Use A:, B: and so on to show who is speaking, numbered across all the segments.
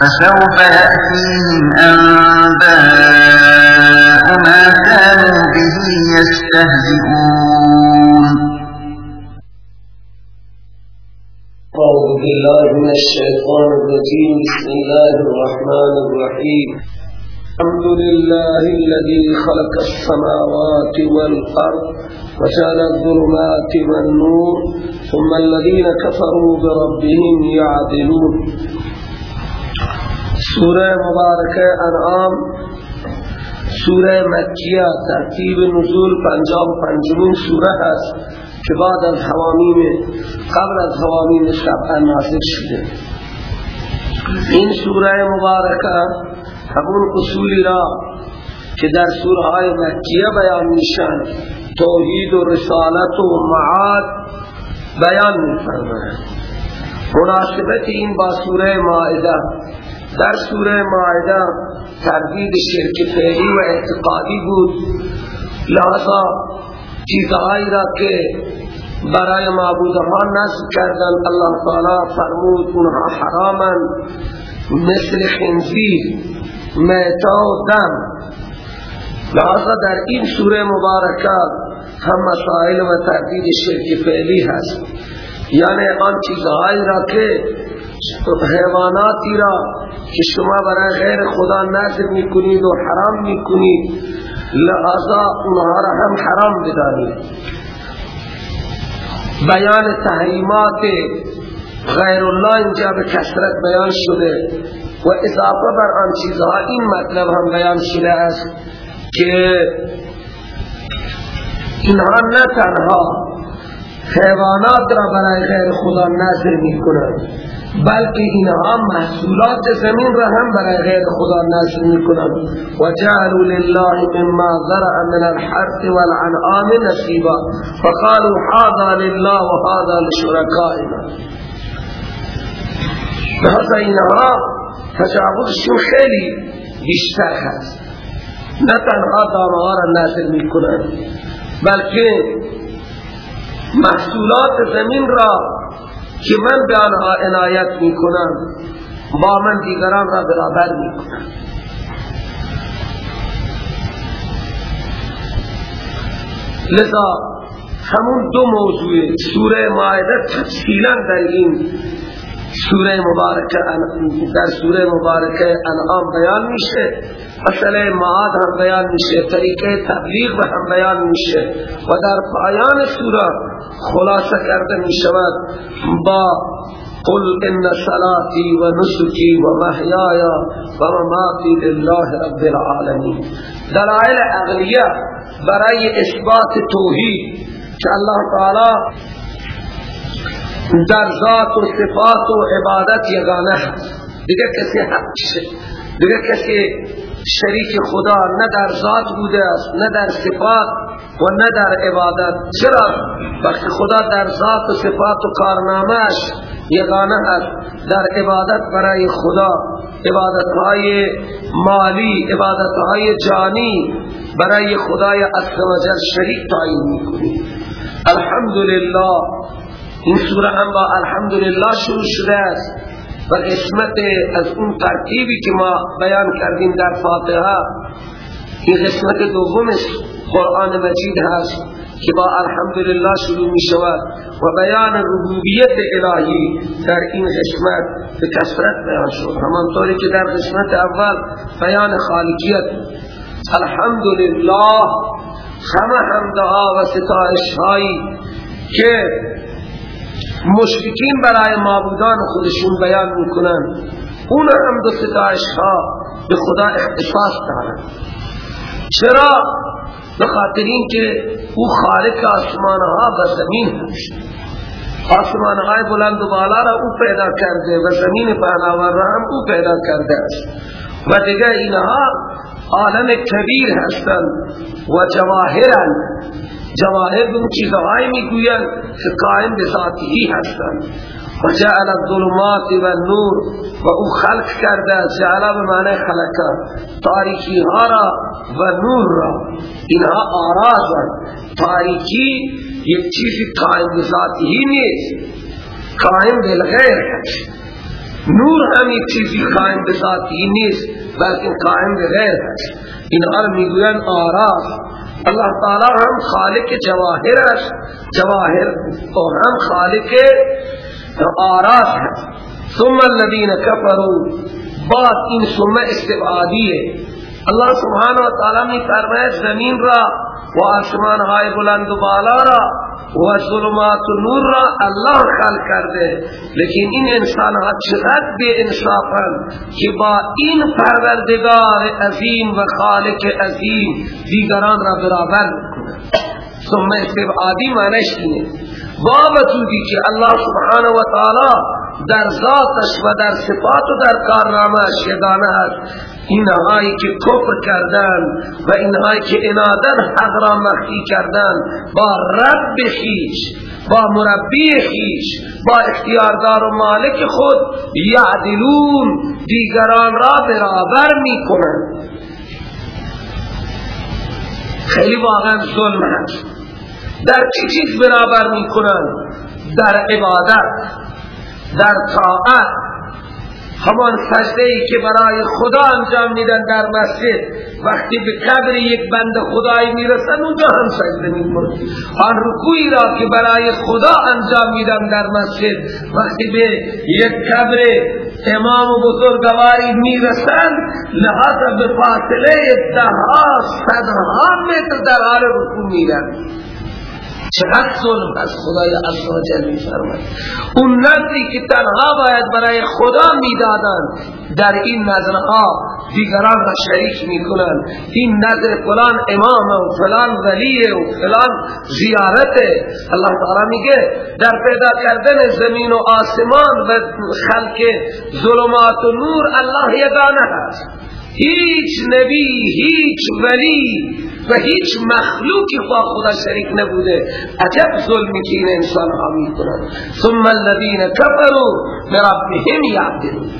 A: فسوف يأتيهم أنباء ما كانوا به يستهزئون.
B: أعوذ بالله من الشيطان الرجيم. بسم الله الرحمن الرحيم. الحمد لله الذي خلق السماوات والأرض وجعل الظلمات والنور ثم الذين كفروا بربهم يعدلون. سورة مباركة انعام سورة مكية ترتیب نزول پنجاب پنجمین سوره است که بعد از حوامیم قبل از حوامیم سبعه نازل شده. این سوره مبارکه همون اصولی را که در سوره های مکیه بیان میشن توحید و رسالت و معاد بیان میفرماید. مناسبت این با سوره مائده در سوره مائده تردید شرک فعلی و اعتقادی بود. لحظا چیزهایی را که برای معبودها نصب کردن الله تعالی فرمود اونها حراما مثل خنزیر میتا و دم. لحظا در این سوره مبارکه هم مسائل و تردید شرک فعلی هست. یعنی آن چیزهایی را که حیواناتی را که شما برای غیر خدا نظر می‌کنید و حرام می‌کنید لحظا اونها را هم حرام بدانید. بیان تحریمات غیر الله اینجا به کسرت بیان شده و اضافه بر آن چیزها این مطلب هم بیان شده است که اینها نه تنها حیوانات را برای غیر خدا نظر می کنند بلکه اینها محصولات زمین را هم برای غیر خدا نظر می کنند و جعلوا لله مما ذرع من الحرث والعنعام نصیبا. فقالوا هذا لله و هذا لشرکائنا. اینها تجاوزشون خیلی بیشتر هست. نه تنها دانها را نظر می کنند بلکه محصولات زمین را که من به آنها عنایت می کنم با من دیگران را برابر می کنم لذا همون دو موضوع سوره مائده تفصیلا در این سوره مبارکه در سوره مبارکه انعام بیان میشه. مسئله معاد هم بیان میشه طریقه تبلیغ هم بیان میشه. و در پایان سوره خلاصه کرده میشود با قل إن صلاتي و نسکی و محیای و مماتی لله رب العالمین دلائل عقلیه برای اثبات توحید که الله تعالی در ذات و صفات و عبادت یگانه هست دیگه کسی حق دیگه کسی شریک خدا نه در ذات بوده است نه در صفات و نه در عبادت. چرا؟ وقتی خدا در ذات و صفات و کارنامهش یگانه است در عبادت برای خدا عبادت های مالی عبادت های جانی برای خدای عزوجل شریک تعیین می‌کنی. الحمدلله این سوره هم با الحمدلله شروع شده است. و قسمت از اون ترتیبی که ما بیان کردیم در فاتحه این قسمت دوم قرآن مجید هست که با الحمدلله شروع می شود و بیان ربوبیت الهی در این قسمت به کسرت بیان شد. همانطوری که در قسمت اول بیان خالقیت الحمدلله همه حمدها و ستایش هایی که مشرکین برای معبودان خودشون بیان می‌کنن. اون هم دو ستایش ها به خدا اختصاص دارن. چرا؟ بخاطر این که او خالق آسمان ها و زمین هست. آسمان های بلند و بالا را او پیدا کرده و زمین پهناور را هم او پیدا کرده است. و دیگه اینها عالم کبیر هستند و جواهرند. جواهر اون چیزهایی می‌گویند که قائم به ذاتی هستند. و جعل الظلمات و نور و او خلق کرده جعل به معنی خلقا تاریکی ها را و نور را. اینها آراز تاریکی یک چیزی قائم به ذاتی نیست. قائم بالغیر هست. نور هم یک چیزی قائم به ذاتی نیست بلکه قائم به غیر هست. اینها را می‌گویند آراز. اللہ تعالی ہم خالق جواہر جواہر اور ہم خالق آراس ہیں۔ ثم الذین کفروا۔ بعد ان ثم استبعادی ہے اللہ سبحانہ و تعالی نے فرمایا زمین را و آسمان های بلند و بالا را۔ و ظلمات و نور را الله خلق کرده. لیکن این انسان ها چقدر بے انصافن که با این پروردگار عظیم و خالق عظیم دیگران را برابر کنند ثم استبعادی معنیش اینه. با وجودی که الله سبحانه و تعالی در ذاتش و در صفات و در کارنامهش یگانه است. اینهایی که کفر کردن و اینهایی که انادن حق را مخفی کردن با رب خیش با مربی خیش با اختیاردار و مالک خود یعدلون دیگران را برابر می کنند خیلی واقعا ظلم هست. در چی چیز برابر می کنند در عبادت. در طاعت. همان سجده ای که برای خدا انجام میدن در مسجد. وقتی به قبر یک بند خدایی می‌رسن اونجا هم سجده می‌کنن. آن رکوعی را که برای خدا انجام میدن در مسجد. وقتی به یک قبر امام و بزرگواری می‌رسن لحاظا به فاصله دهها صدها متر در حال رکوع میرن. چقدر ظلم. از خدای عز و جل فرماید اون نظری که تنها باید برای خدا می‌دادن در این نظرها دیگران را شریک می‌کنن این نظر فلان امام و فلان ولی و فلان زیارت. الله تعالی میگه در پیدا کردن زمین و آسمان و خلق ظلمات و نور الله یگانه هست هیچ نبی هیچ ولی و هیچ مخلوقی با خدا شریک نبوده. عجب ظلمی که این انسان ها می کنند ثم الذین کفروا بربهم یعدلون.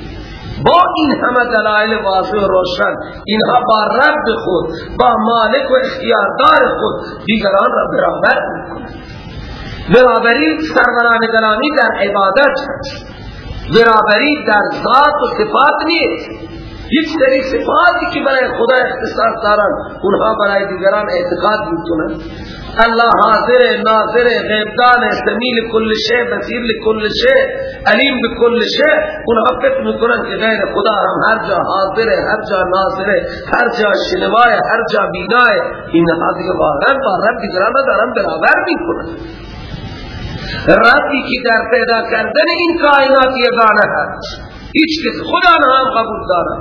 B: با این همه دلائل واضح و روشن اینها با رب خود با مالک و اختیاردار خود دیگران را برابر می‌کنند. برابری سروران گرامی در عبادت برابری در ذات و صفات نیست. یک سری صفاتی که برای خدا اختصاص دارن اونها برای دیگران اعتقاد می‌کنن الله حاضر ناظر غیبدان سمیل کل شیء بصیر لکل شیء علیم بکل شیء اونها فکر می‌کنن که غیر خدا هم هر جا حاضر هر جا ناظر هر جا شنوای هر جا بینای. اینها دیگه واقعا با رب دیگران دارن برابر می‌کنن. ربی که در پیدا کردن این کائنات یگانه هست. هیچ کس خدا نه هم قبول دارد.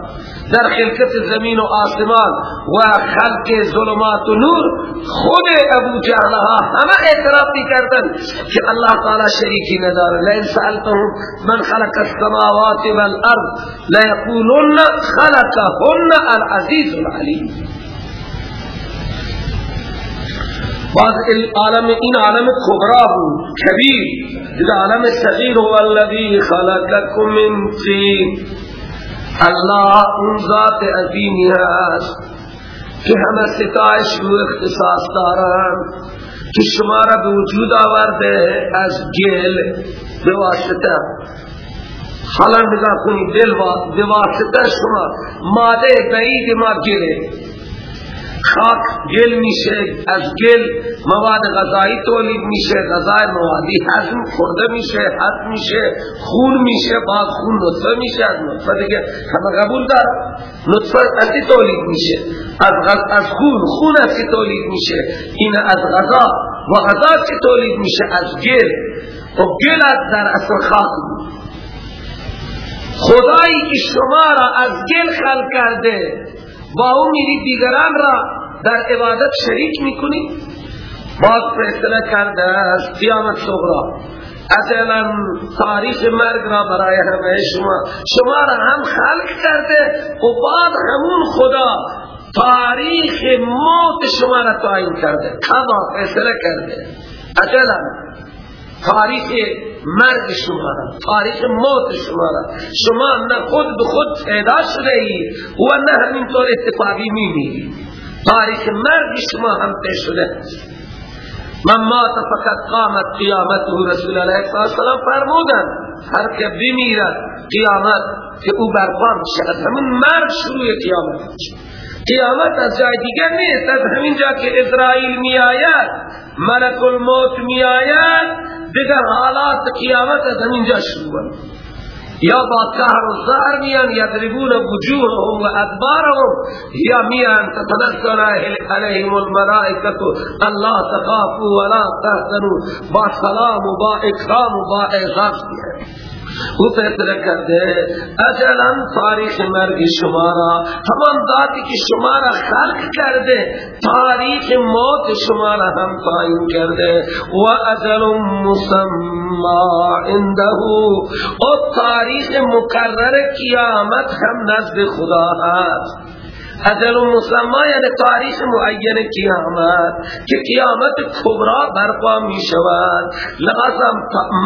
B: در خلقت زمین و آسمان و خلق ظلمات و نور خود ابو جهلها همه اعتراف کردن که الله تعالی شریکی نداره لئن سألتهم من خلق السماوات والارض ليقولن خلقهن العزیز العلیم. بعض عالم این عالم کبرا بود کبیر جدا عالم صغیر هو الذی خلقکم من طین الله اون ذات عظیمی هست که همه ستایش و اختصاص دارن که شما را به وجود آورده از گل به واسطه. حالا نگاه کنید دل به واسطه شما. ماده بعید ما گله. خاک گل میشه از گل مواد غذایی تولید میشه غذای موادی هضم خورده میشه هضم میشه خون میشه بعد خون نطفه میشه از نطفه دیگه همه قبول دار نطفه اسی تولید میشه؟ از غذا از خون خون اسی تولید میشه؟ این از غذا. و غذا چی تولید میشه؟ از گل. و گل در اصل خاک خدایی که شما را از گل خلق کرده با اون میری دیگران را در عبادت شریک می‌کنی. باز فیصله کرده از قیامت صغرا اصلا تاریخ مرگ را برای همه شما. شما را هم خلق کرده و بعد همون خدا تاریخ موت شما را تعیین کرده. کما فیصله کرده. اصلا تاریخ مرگ شما را تاریخ موت شما را. شما نه خود به خود پیدا شده ای و نه همینطور اتفاقی میمیری تاریخ مرگ شما هم پیش شده من مات فقط قامت قیامته رسول الله صلی اللہ علیہ وسلم فرمودن هر که بمیرد قیامت که او برپا می‌شد همون مرگ شروع قیامت قیامت از جای دیگر نیست از همین جا که اسرائیل می آید ملک الموت می آید دیگر حالات قیامت از همینجا شروع یا با کهر و زهر میان یضربون وجوههم و ادبارهم یا میان تتنزل علیهم الملائکت الله تخافوا ولا تحزنوا. با سلام و با اکرام و با اعزاز میان. او فیصله کرده اجلا تاریخ مرگ شما را همان ذاتی که شما را خلق کرده تاریخ موت شما را هم تعیین کرده و اجل مسمى عنده و تاریخ مقرر قیامت هم نزد خدا هست اجل مسلمان یعنی تاریخ معین قیامت که قیامت کبرا برپا می شود. لغاظم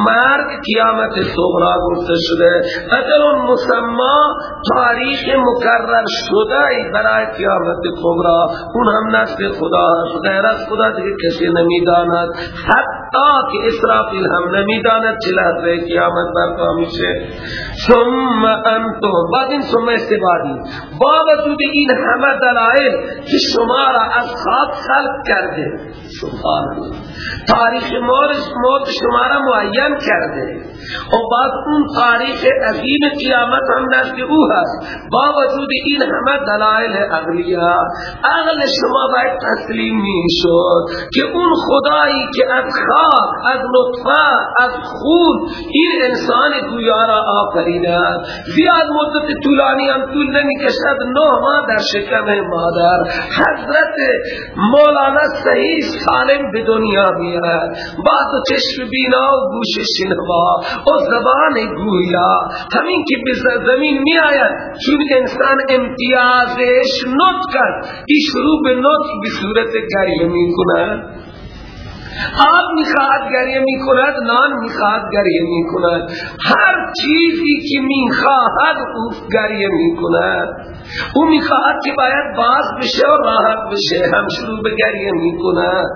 B: مرگ قیامت صغرا گفته شده. اجل مسلمان تاریخ مکرر شده برای قیامت کبرا اون هم نسل خدا غیر از خدا دیگه کسی نمی‌داند. حتی که اسرافیل هم نمی‌داند چه لحظه قیامت برپا میشه. ثم انتو بعد این ثم استبادی. با وجود همه دلائل که شما را از خواب خلق کرده. سبحان تاریخ موت شما را معین کرده. و بعد اون تاریخ عظیم قیامت هم نزد او هست. با وجود این همه دلائل عقلیه عقل شما باید تسلیم می شد که اون خدایی که از خواب از نطفه از خون این انسان گویا را آفریده. زیاد مدت طولانی هم طول نمی کشد نه ماه در شکم مادر حضرت مولانا صحیح سالم به دنیا میاد بعد چشم بینا و گوش شنوا و زبان گویا. همین که به زمین می آید چون انسان امتیازش نوت کرد این شروع به نوت به صورت گریه می آب می‌خواهد گریه می‌کند نان می‌خواهد گریه می‌کند. هر چیزی که می‌خواهد او گریه می‌کند. او می‌خواهد که باید باز بشه و راحت بشه هم شروع به گریه می‌کند.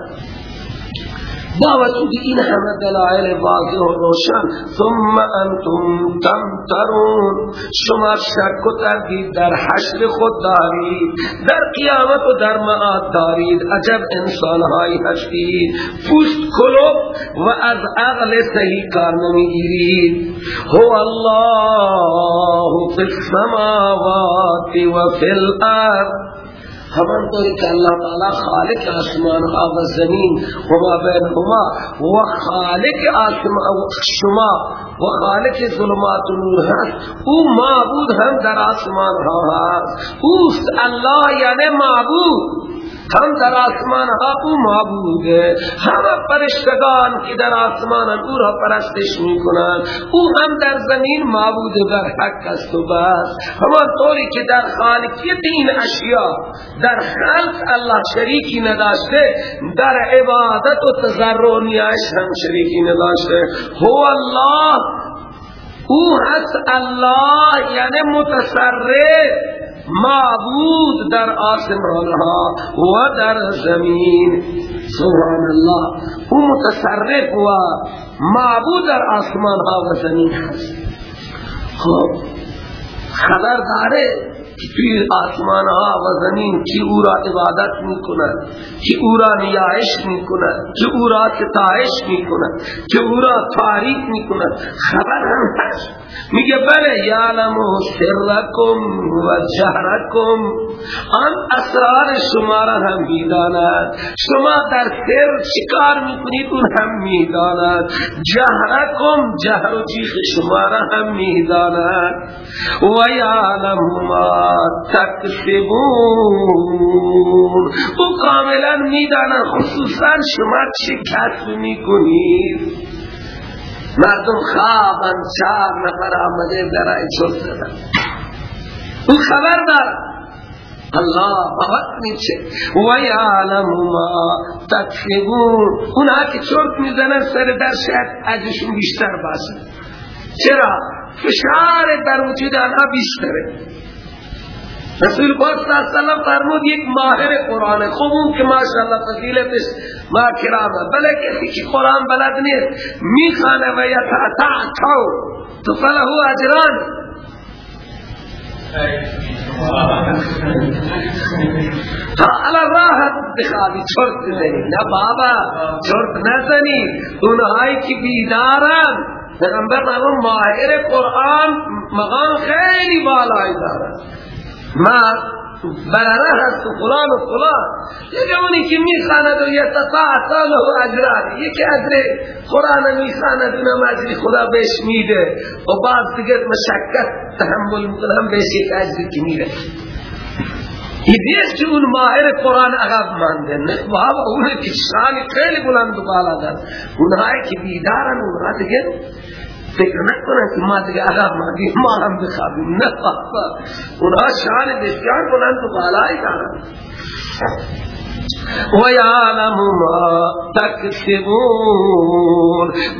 B: با وجود این همه دلائل واضح و روشن. ثم انتم تمترون. شما شک و تردید در حشر خود دارید. در قیامت و در معاد دارید. عجب انسان های هستید. پوست کلوب و از عقل صحیح کار نمی‌گیرید. هو الله فی السماوات و فی الارض. همان طوری که اللہ تعالی خالق آسمان و زمین و ما بینهما و خالق آسمان شما و خالق ظلمات و نور هست او معبود هم در آسمان ها هست. اوست. الله یعنی معبود. هم در آسمان ها او معبوده همه پرشتگان که در آسمان او را پرستش می کنند او هم در زمین معبود بر حق است و بس. همان طوری که در خالقیت این اشیاء در خلق الله شریکی نداشته در عبادت و تضرع نیاش هم شریکی نداشته. هو الله. او هست الله یعنی متصرف. معبود در آسمان ها و در زمین. سبحان الله او متصرف و معبود در آسمان ها و زمین هست. خب خبر داره توی آسمان ها و زمین کی او را عبادت می کند کی او را نیایش می کند کی او را ستایش می کند کی او را تاریک می کند خبر هم هست. میگه بله یعلم سرکم و جهرکم. آن اسرار شما را هم می‌داند. شما در سر چیکار می‌کنید؟ اون هم می‌داند. جهرکم جهر و چیخ شما را هم می‌داند. و یعلم ما تکسبون او کاملا می‌دانن خصوصا شما چه کسب می‌کنید مردم خوابن چار نفر آمده برای چوب زدن. او خبر دار الله بابت نیچه و یعلم ما تکسبون اونها که چرت می‌زنن سر در شاید عجشون بیشتر باشه چرا؟ فشار در وجود آنها بیشتره. رسول پاک صلی اللہ علیہ فرمود یک ماهر قرآن. خوب اون که ماشاءالله فضیلتش ما کرامه. بله کسی که قرآن بلد نیست میخانه و یتعتعتو. تو فلهو اجران. تا علا راحت بخوابی. چرت نزنی نه بابا چرت نزنی. اونهایی که بیدارن پیغمبر فرمود ماهر قرآن مقام خیلی بالایی دارن. ما برره هست و فلان و فلان. یکی اونی که میخاند و یتقاعتا له اجران یکی اجر قرآن میخاند اونم اجری خدا بهش میده. و بعض دیگر مشکت تحمل می‌کنه هم بهش یک اجری که میده. دیست که اون ماهر قرآن عقب مانده. نه بابا اونه که شانی خیلی بلند و بالا دار اونهایی که بیدارن اونها دیگر فکر نکنن که ما دیگه عقب ماندیم ما هم بخوابیم. نه بابا. اونها شان بسیار بلند و بالایی دارن. و یعلم ما تکسبون.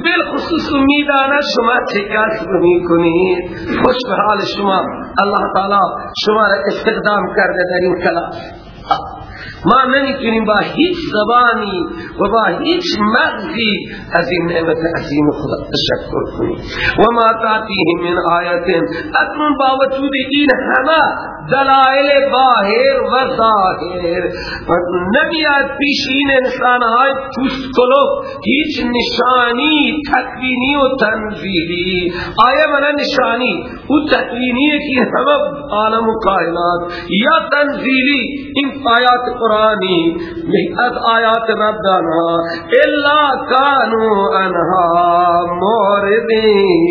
B: بالخصوص میدانا شما چه کسب می‌کنید. خوش به حال شما. الله تعالی شما را استخدام کرده در این کلاس. ما نمی‌تونیم با هیچ زبانی و با هیچ مغزی از این نعمت عظیم خدا تشکر کنیم. و ما تاتیهم من آیت اکنون با وجود این همه دلائل باهر و ظاهر. نمیاد پیش این انسان های کلوب هیچ نشانی تکوینی و تنزیلی. آیا منا نشانی؟ او تکوینی که همه عالم و کائنات یا تنزیلی. این آیات قرآنی از آیات ربنا الا کانو انها موردین.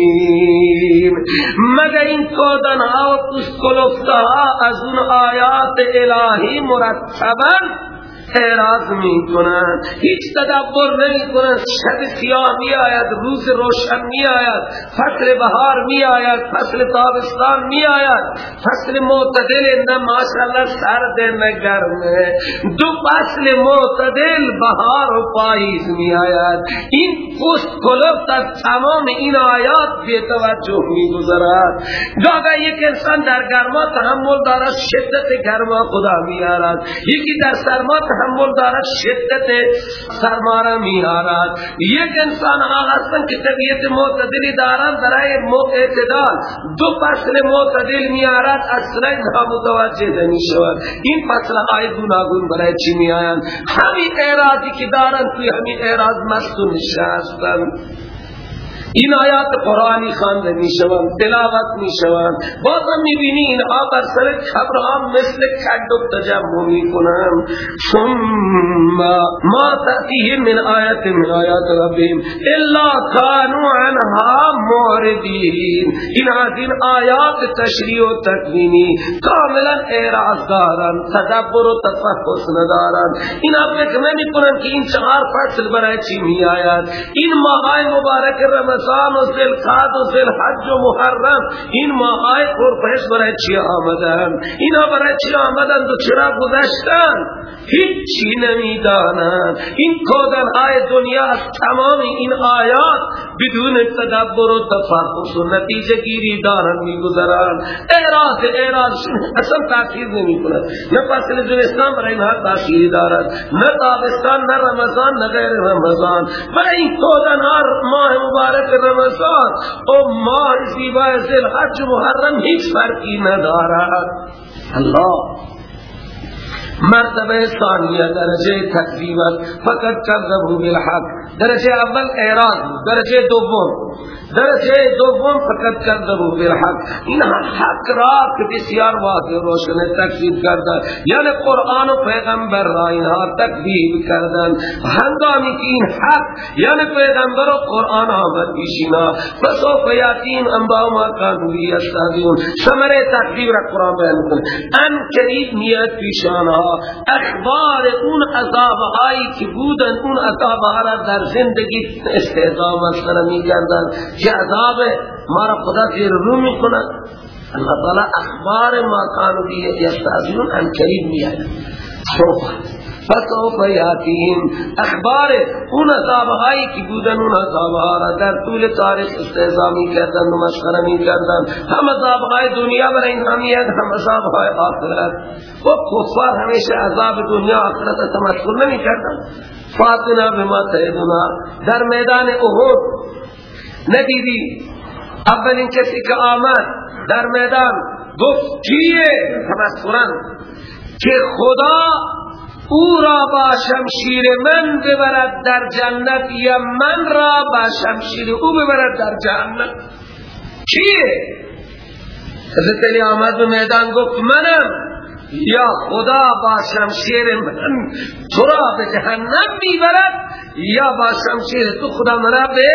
B: مگر این کودن ها و کلوبتا از اون آیات الهی مرتبا اعراض می کنند هیچ تدبر نمی کنند شب سیاه می آید روز روشن می آید فصل بهار می آید فصل تابستان می آید فصل معتدل نه ماشاءالله سرد نه گرم دو فصل معتدل بهار و پاییز می آید این پست کلوب در تمام این آیات بی توجه می گذرد گاگا یک انسان در گرما تحمل دارد شدت گرما خدا می آرد یکی در سرما تحمل دارد شدت سرمارا می آرد یک انسان هستن که طبیعت معتدلی دارن برای اعتدال. دو فصل معتدل می آرد اصلا نامتوجه نمی شود این فصل های گناگون برای چی می آیند همین اعراضی که دارن توی همین اعراض مست و نشستن این آیات قرآنی خانده می شوند تلاوت می شوند بازم می بینی اینها بر سر خبرها مثل کد و تجمع می کنند ثم ما تأتیه من آیت من آیات ربیم. الا کانو عنها موردین این از این آیات تشریع و تکوینی. کاملا اعراض دارن تدبر و تفحص ندارن. این فکر نمی کنند که این چهار فصل برای چی می آید این ماهای مبارک رمضان رمضان و ذوالقعد و ذوالحج و محرم. این ماهای پرپیش برای چی آمدن؟ اینا برای چی آمدن؟ و چرا گذشتن؟ هیچی نمی‌دانند این کودن های دنیا از تمام این آیات بدون تدبر و تفحص و نتیجه گیری دارن میگذرن. اعراض اعراض اصلا تاثیر نمی کند نه فصل برای اینها تاثیر دارد. نه تابستان نه رمضان نه غیر رمضان. برای این کودن ماه مبارک رمضان. و ماه زیبای ذل حج محرم هیچ فرقی ندارد. الله. مرتبه ثانیه درجه تکذیبت فقط کذبو بالحق. درجه اول اعراض درجه دوم. درجه دوم فقط کذبو بالحق این حق را که بسیار واضح روشن تکذیب کردن یعنی قرآن و پیغمبر را اینها تکذیب کردن هنگامی که این حق یعنی پیغمبر و قرآن آمد پیشینا فسوف یاتین انباء ما کانو بی استادیون سمره تکذیب را قرآن بیان ان قریب نیت پیشانها اخبار اون عذابهایی که بودن اون عذابها را در زندگی استعدام مسخره می که عذاب ما را خدا زیر رو می کند اللہ تعالی اخبار ما کانو بی یستعزیون ان قریب می آید سوف فسوف یاتیم اخبار اون عذابهایی که بودن اون را در طول تاریخ استعزامی کردن و مشخره می کردن هم دنیا برای همیت هم عذابهای آخرت۔ و کفار همیشه عذاب دنیا آخرت تمثل نمی کردن۔ فاتنا بما تیدنا در میدان احد ندیدی اولین کسی که آمد در میدان گفت کیه تمثلا که خدا او را با شمشیر من ببرد در جنت یا من را با شمشیر او ببرد در جهنم کیه حضرت علی آمد به میدان گفت منم یا خدا با شمشیر من تو را به جهنم می‌برد یا با شمشیر تو خدا من را به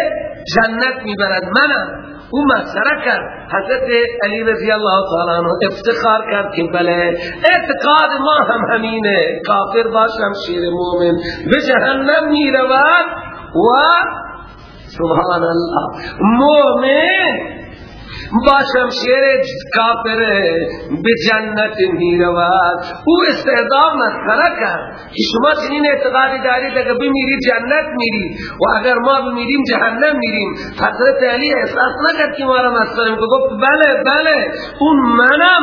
B: جنت می‌برد. منم. او مسئله کرد. حضرت علی رضی اللہ تعالی عنہ افتخار کرد که بله اعتقاد ما هم همینه. کافر با شمشیر مومن به جهنم می‌رود و سبحان الله مومن با شمشیر کافر به جنت می رود او استعدام مسخره کرد. که شما چنین اعتقادی دارید اگر بمیرید جنت میری و اگر ما بمیریم جهنم میریم. حضرت علی احساس نکرد که ما را مسخره گفت بله بله اون منم.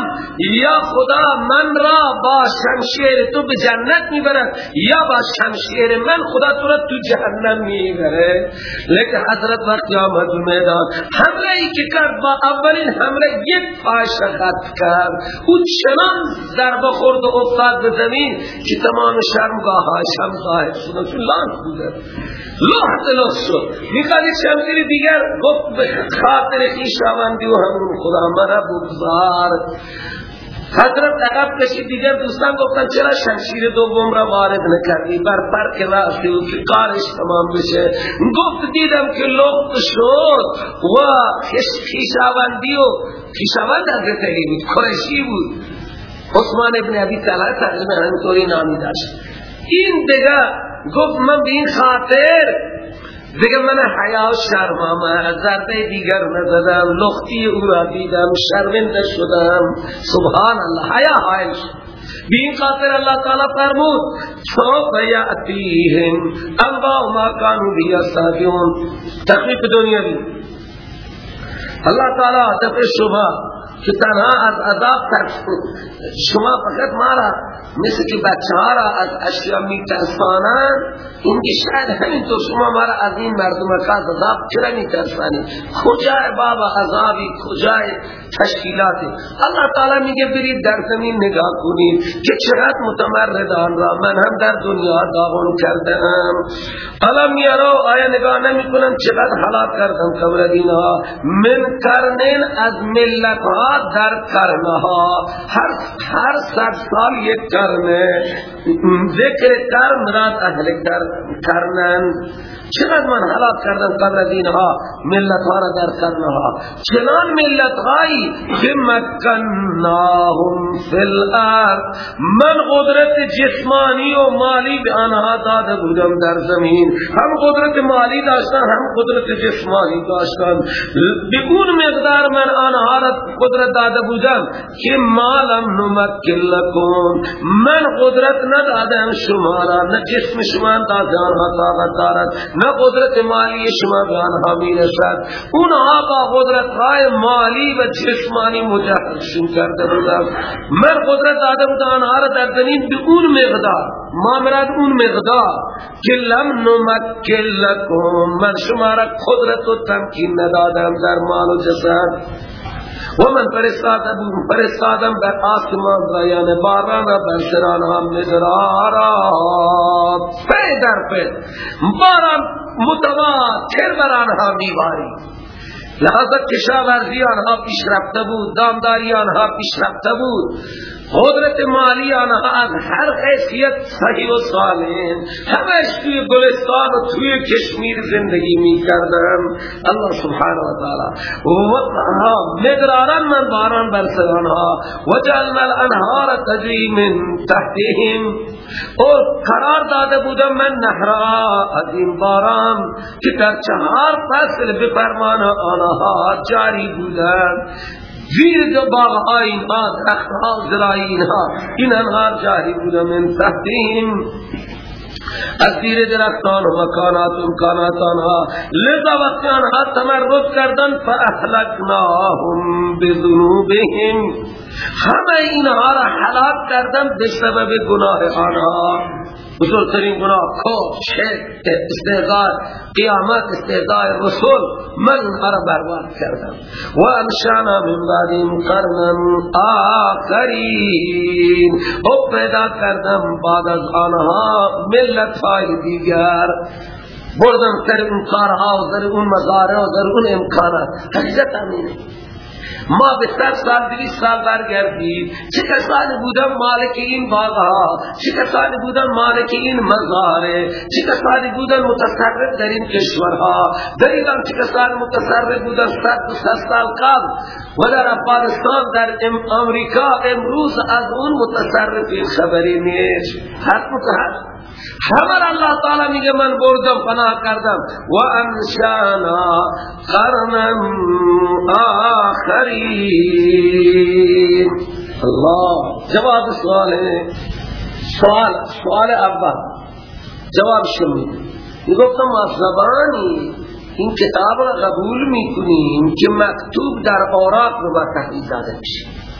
B: یا خدا من را با شمشیر تو به جنت می‌برد یا با شمشیر من خدا تو را تو جهنم می‌بره. لیکن حضرت وقتی آمد میدان حمله ای که کرد با اولین حمله یک پاش خط کرد. او چنان ضربه خورد و افتاد به زمین که تمام شرمگاه های هم ظاهر شد لانت بوده. لحظ لحظ شد. می‌خواد یک شمشیر دیگر گفت به خاطر خیشاوندی و همون خدا مرا بگذار. حضرت عقب کشی دیگر دوستان گفتن چرا شمشیر دوم را وارد نکردی؟ بر که راستی و که کارش تمام بشه. گفت دیدم که لخت شد. و خیشاوندی و خیشاوند حضرت علی بود قرشی بود. عثمان ابن عبی طلعه تقریبا همینطوری نامی داشت این دیگه گفت من به این خاطر دیگه من حیا شرم آمد. ضربه دیگر نزدم لختی او را دیدم. شرمنده شدم. سبحان الله حیا حائل شد بین خاطر اللہ تعالی فرمود سوف یأتیهم انباء ما کانو بی استاذیون تخفیف دنیا دی اللہ تعالی دفع شبہ که تنها از عذاب ترس شما فقط مارا مثل که بچه ها را از اشیا می ترسانن این که شاید همینطور شما مارا از این مردم از عذاب چرا می ترسانی کجای بابا عذابی؟ کجای تشکیلاتی؟ اللہ تعالی میگه برید در زمین نگاه کنید که چقدر متمردان را من هم در دنیا داغون کردم علم یارو آیا نگاه نمی کنم چقدر حلاک کردم قبر دینها من کرنین از ملت ها در کرنها هر هر صد سال یک کرن ذکر کرن مراد اهل کرنن چقدر من حلاک کردم قبل دینها ملت ها را در کرنها چنان ملت هایی که مکناهم فی الارض. من قدرت جسمانی و مالی به آنها داده بودم در زمین. هم قدرت مالی داشتن هم قدرت جسمانی داشتن. به مقدار من آنها را قدرت داده بودم که مالم نمکن لکن من قدرت ندادم شما را نه جسم شما داده آنها طاقت دارد نه قدرت مالی شما به آنها می رسد اونها با قدرت های مالی و جسمانی مجاهدشون کرده بودم. من قدرت داده بودم آنها را در زمین به اون مقدار ما مراد اون مقدار که لم نمکن لکم من شما را قدرت و تمکین ندادم در مال و جسد. و من فرستادم فرستادم بر آسمان را یعنی باران را بر سران هم مدرارا پی در پی باران متواتر بر آنها میباری لحظه کشاورزی آنها پیش رفته بود دامداری آنها پیش رفته بود. قدرت مالی آنها از هر حیثیت صحیح و سالم. همش توی گلستان و توی کشمیر زندگی می کردن الله سبحانه و تعالی. و مدرارن من باران بر سرانها. و جعلنا الانهار تجری من تحتهم. و قرار داده بودم من نهرا از این باران که در چهار فصل به فرمان آنها جاری بودن زیر جو باغ های اینها درخت ها زرائی اینها این انهار جاری بوده من تحتیم از زیر درختان و مکانات و امکانات آنها لذا وقتی آنها تمرد کردن فاحلقناهم بذنوبهم. همه اینها را حلاک کردن به سبب گناه آنها. بزرگترین گناه کفر شرک استهزاء قیامت استهزاء رسول من هر برباد کردم. و انشانا من بعدیم قرنن آخرین. و پیدا کردم بعد از آنها ملت های دیگر. بردم سر اون کارها و سر اون مزاره و سر اون امکانات. حقیقت امینه ما به صد سال دویست سال برگردید چه کسانی بودن مالک این باغها چه کسانی بودن مالک این مزاره چه کسانی بودن متصرف در این کشورها؟ ایران چه کسانی متصرف بودن صد و صد سال قبل. و در افغانستان در امریکا امروز از اون متصرف خبری نیست. حق متحد همه الله تعالی میگه من بردم پناه کردم. و انشانا قرنم آخرین. الله. جواب سوال سوال سوال اول. جواب شمی گفتم از زبانی این کتاب را قبول می‌کنیم که مکتوب در اوراق رو تحقیق داده میشه.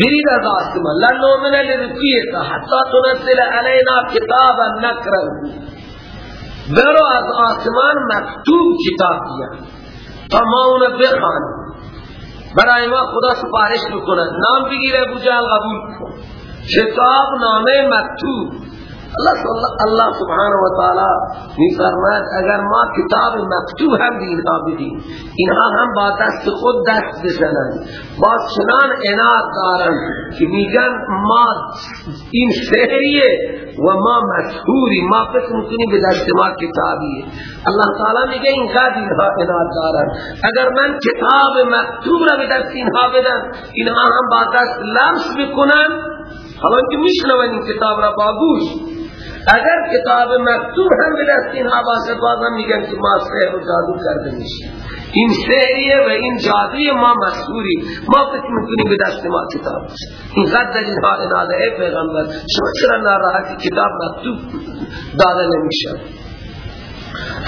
B: برید از آسمان لن نؤمن لرقیک حتی تنزل علینا کتابا نکره برو از آسمان مکتوب کتاب دیا تا ما اونو بخوان برای ما خدا سپارش بکنه نام بگیر ابو جهل قبول کتاب نامه مکتوب. اللہ سبحانہ و تعالی می فرماید اگر ما کتاب مکتوب هم به اینها بدیم اینها هم با دست خود دست بزنن با چنان اناد دارن که میگن ما این سهریه و ما مشهوری ما فکر می‌کنیم به دست ما کتابیه. اللہ تعالی میگه این قدر اینها اناد دارن اگر من کتاب مکتوب را به دست اینها بدن اینها هم با دست لمس بکنن حالا که میشنون این کتاب را با گوش اگر کتاب مکتوب هم به دست اینها باشه بازم میگن که ما سحر و جادو کرده میشیم. این سحریه و این جادوی ما مسئولی ما فکر می‌کنیم به دست ما کتاب باشه. این قدر اینها اناده ای پیغمبر شما چرا ناراحتی؟ کتاب مکتوب داده نمیشه.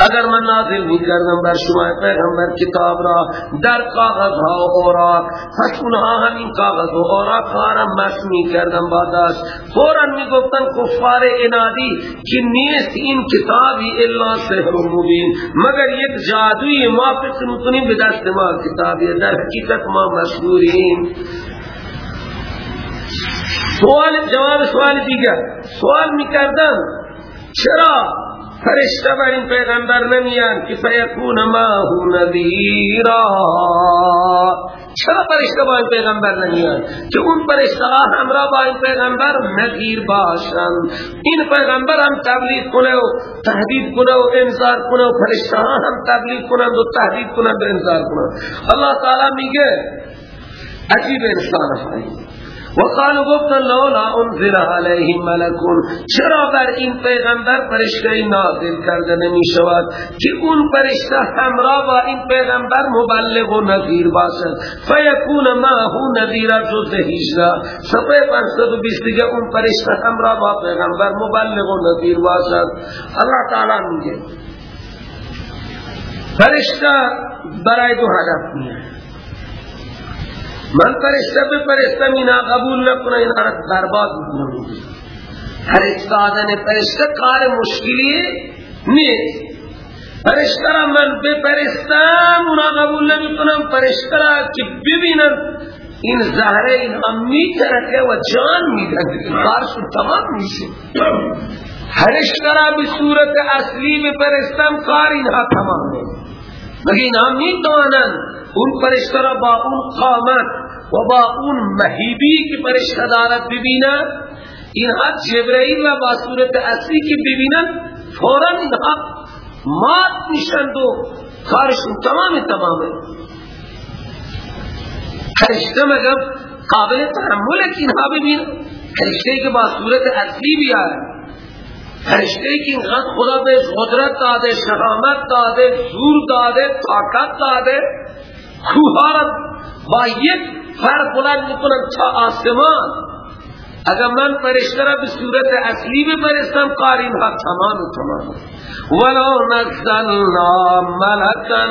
B: اگر من نازل می کردم بر شما پیغمبر کتاب را در کاغذ ها و اوراق پس اونها همین کاغذ و اوراق ها را مس می کردم باداش. فورا می گفتن کفار انادی که نیست این کتابی الا سحر مبین. مگر یک جادوی ما فکر به دست ما کتابی؟ در حقیقت ما مشهوریم. سوال جواب سوال دیگر. سوال می کردن چرا فرشته بر این پیغمبر نمیان که فیکون ماهو نذیرا. چرا فرشته با این پیغمبر نمیان؟ که اون فرشته ها همراه با این پیغمبر نذیر باشن این پیغمبر هم تبلیغ کنه و تهدید کنه و انذار کنه و فرشته ها هم تبلیغ کنند و تهدید کنند و انذار کنند. الله تعالی میگه عجیب انسان هایی وقالوا گفتن لولا انزل علیه ملکون چرا بر این پیغمبر فرشته نازل کرده نمی شود که اون فرشته همراه با این پیغمبر مبلغ و نذیر باشد؟ فیکون معه نذیر جز 18 صفحه 520 دیگه اون فرشته همراه با پیغمبر مبلغ و نذیر باشد. الله تعالی میگه. فرشته برای دو هدف میاد من فرشته به فرشته مینا قبول نکنه این را برباد می‌کنم. فرشته آدن فرشته کار مشکلی نیست. فرشته را من به فرشتم اونا قبول نمی‌کنم فرشته را که ببینم این زهره اینها میترکه و جان میدن کارشون تمام میشه. فرشته را به صورت اصلی به فرشتم کار اینها تمام مگه اینها می‌توانند اون فرشته را با اون قامت و با اون مهیبی که فرشته دارد ببینن اینها جبرائیل و با صورت اصلی که ببینن فورا اینها مات میشند و کارشون تمام تمامه فرشته مگم قابل تحمل که اینها ببینن فرشته که با صورت اصلی بیاره فرشته اینقدر خدا به قدرت داده شهامت داده زور داده طاقت داده کوها را با یک فر بلند می‌کنن تا آسمان اگر من فرشته را به صورت اصلی بفرستم قارین ها تمام تمام ولو نزلنا ملکا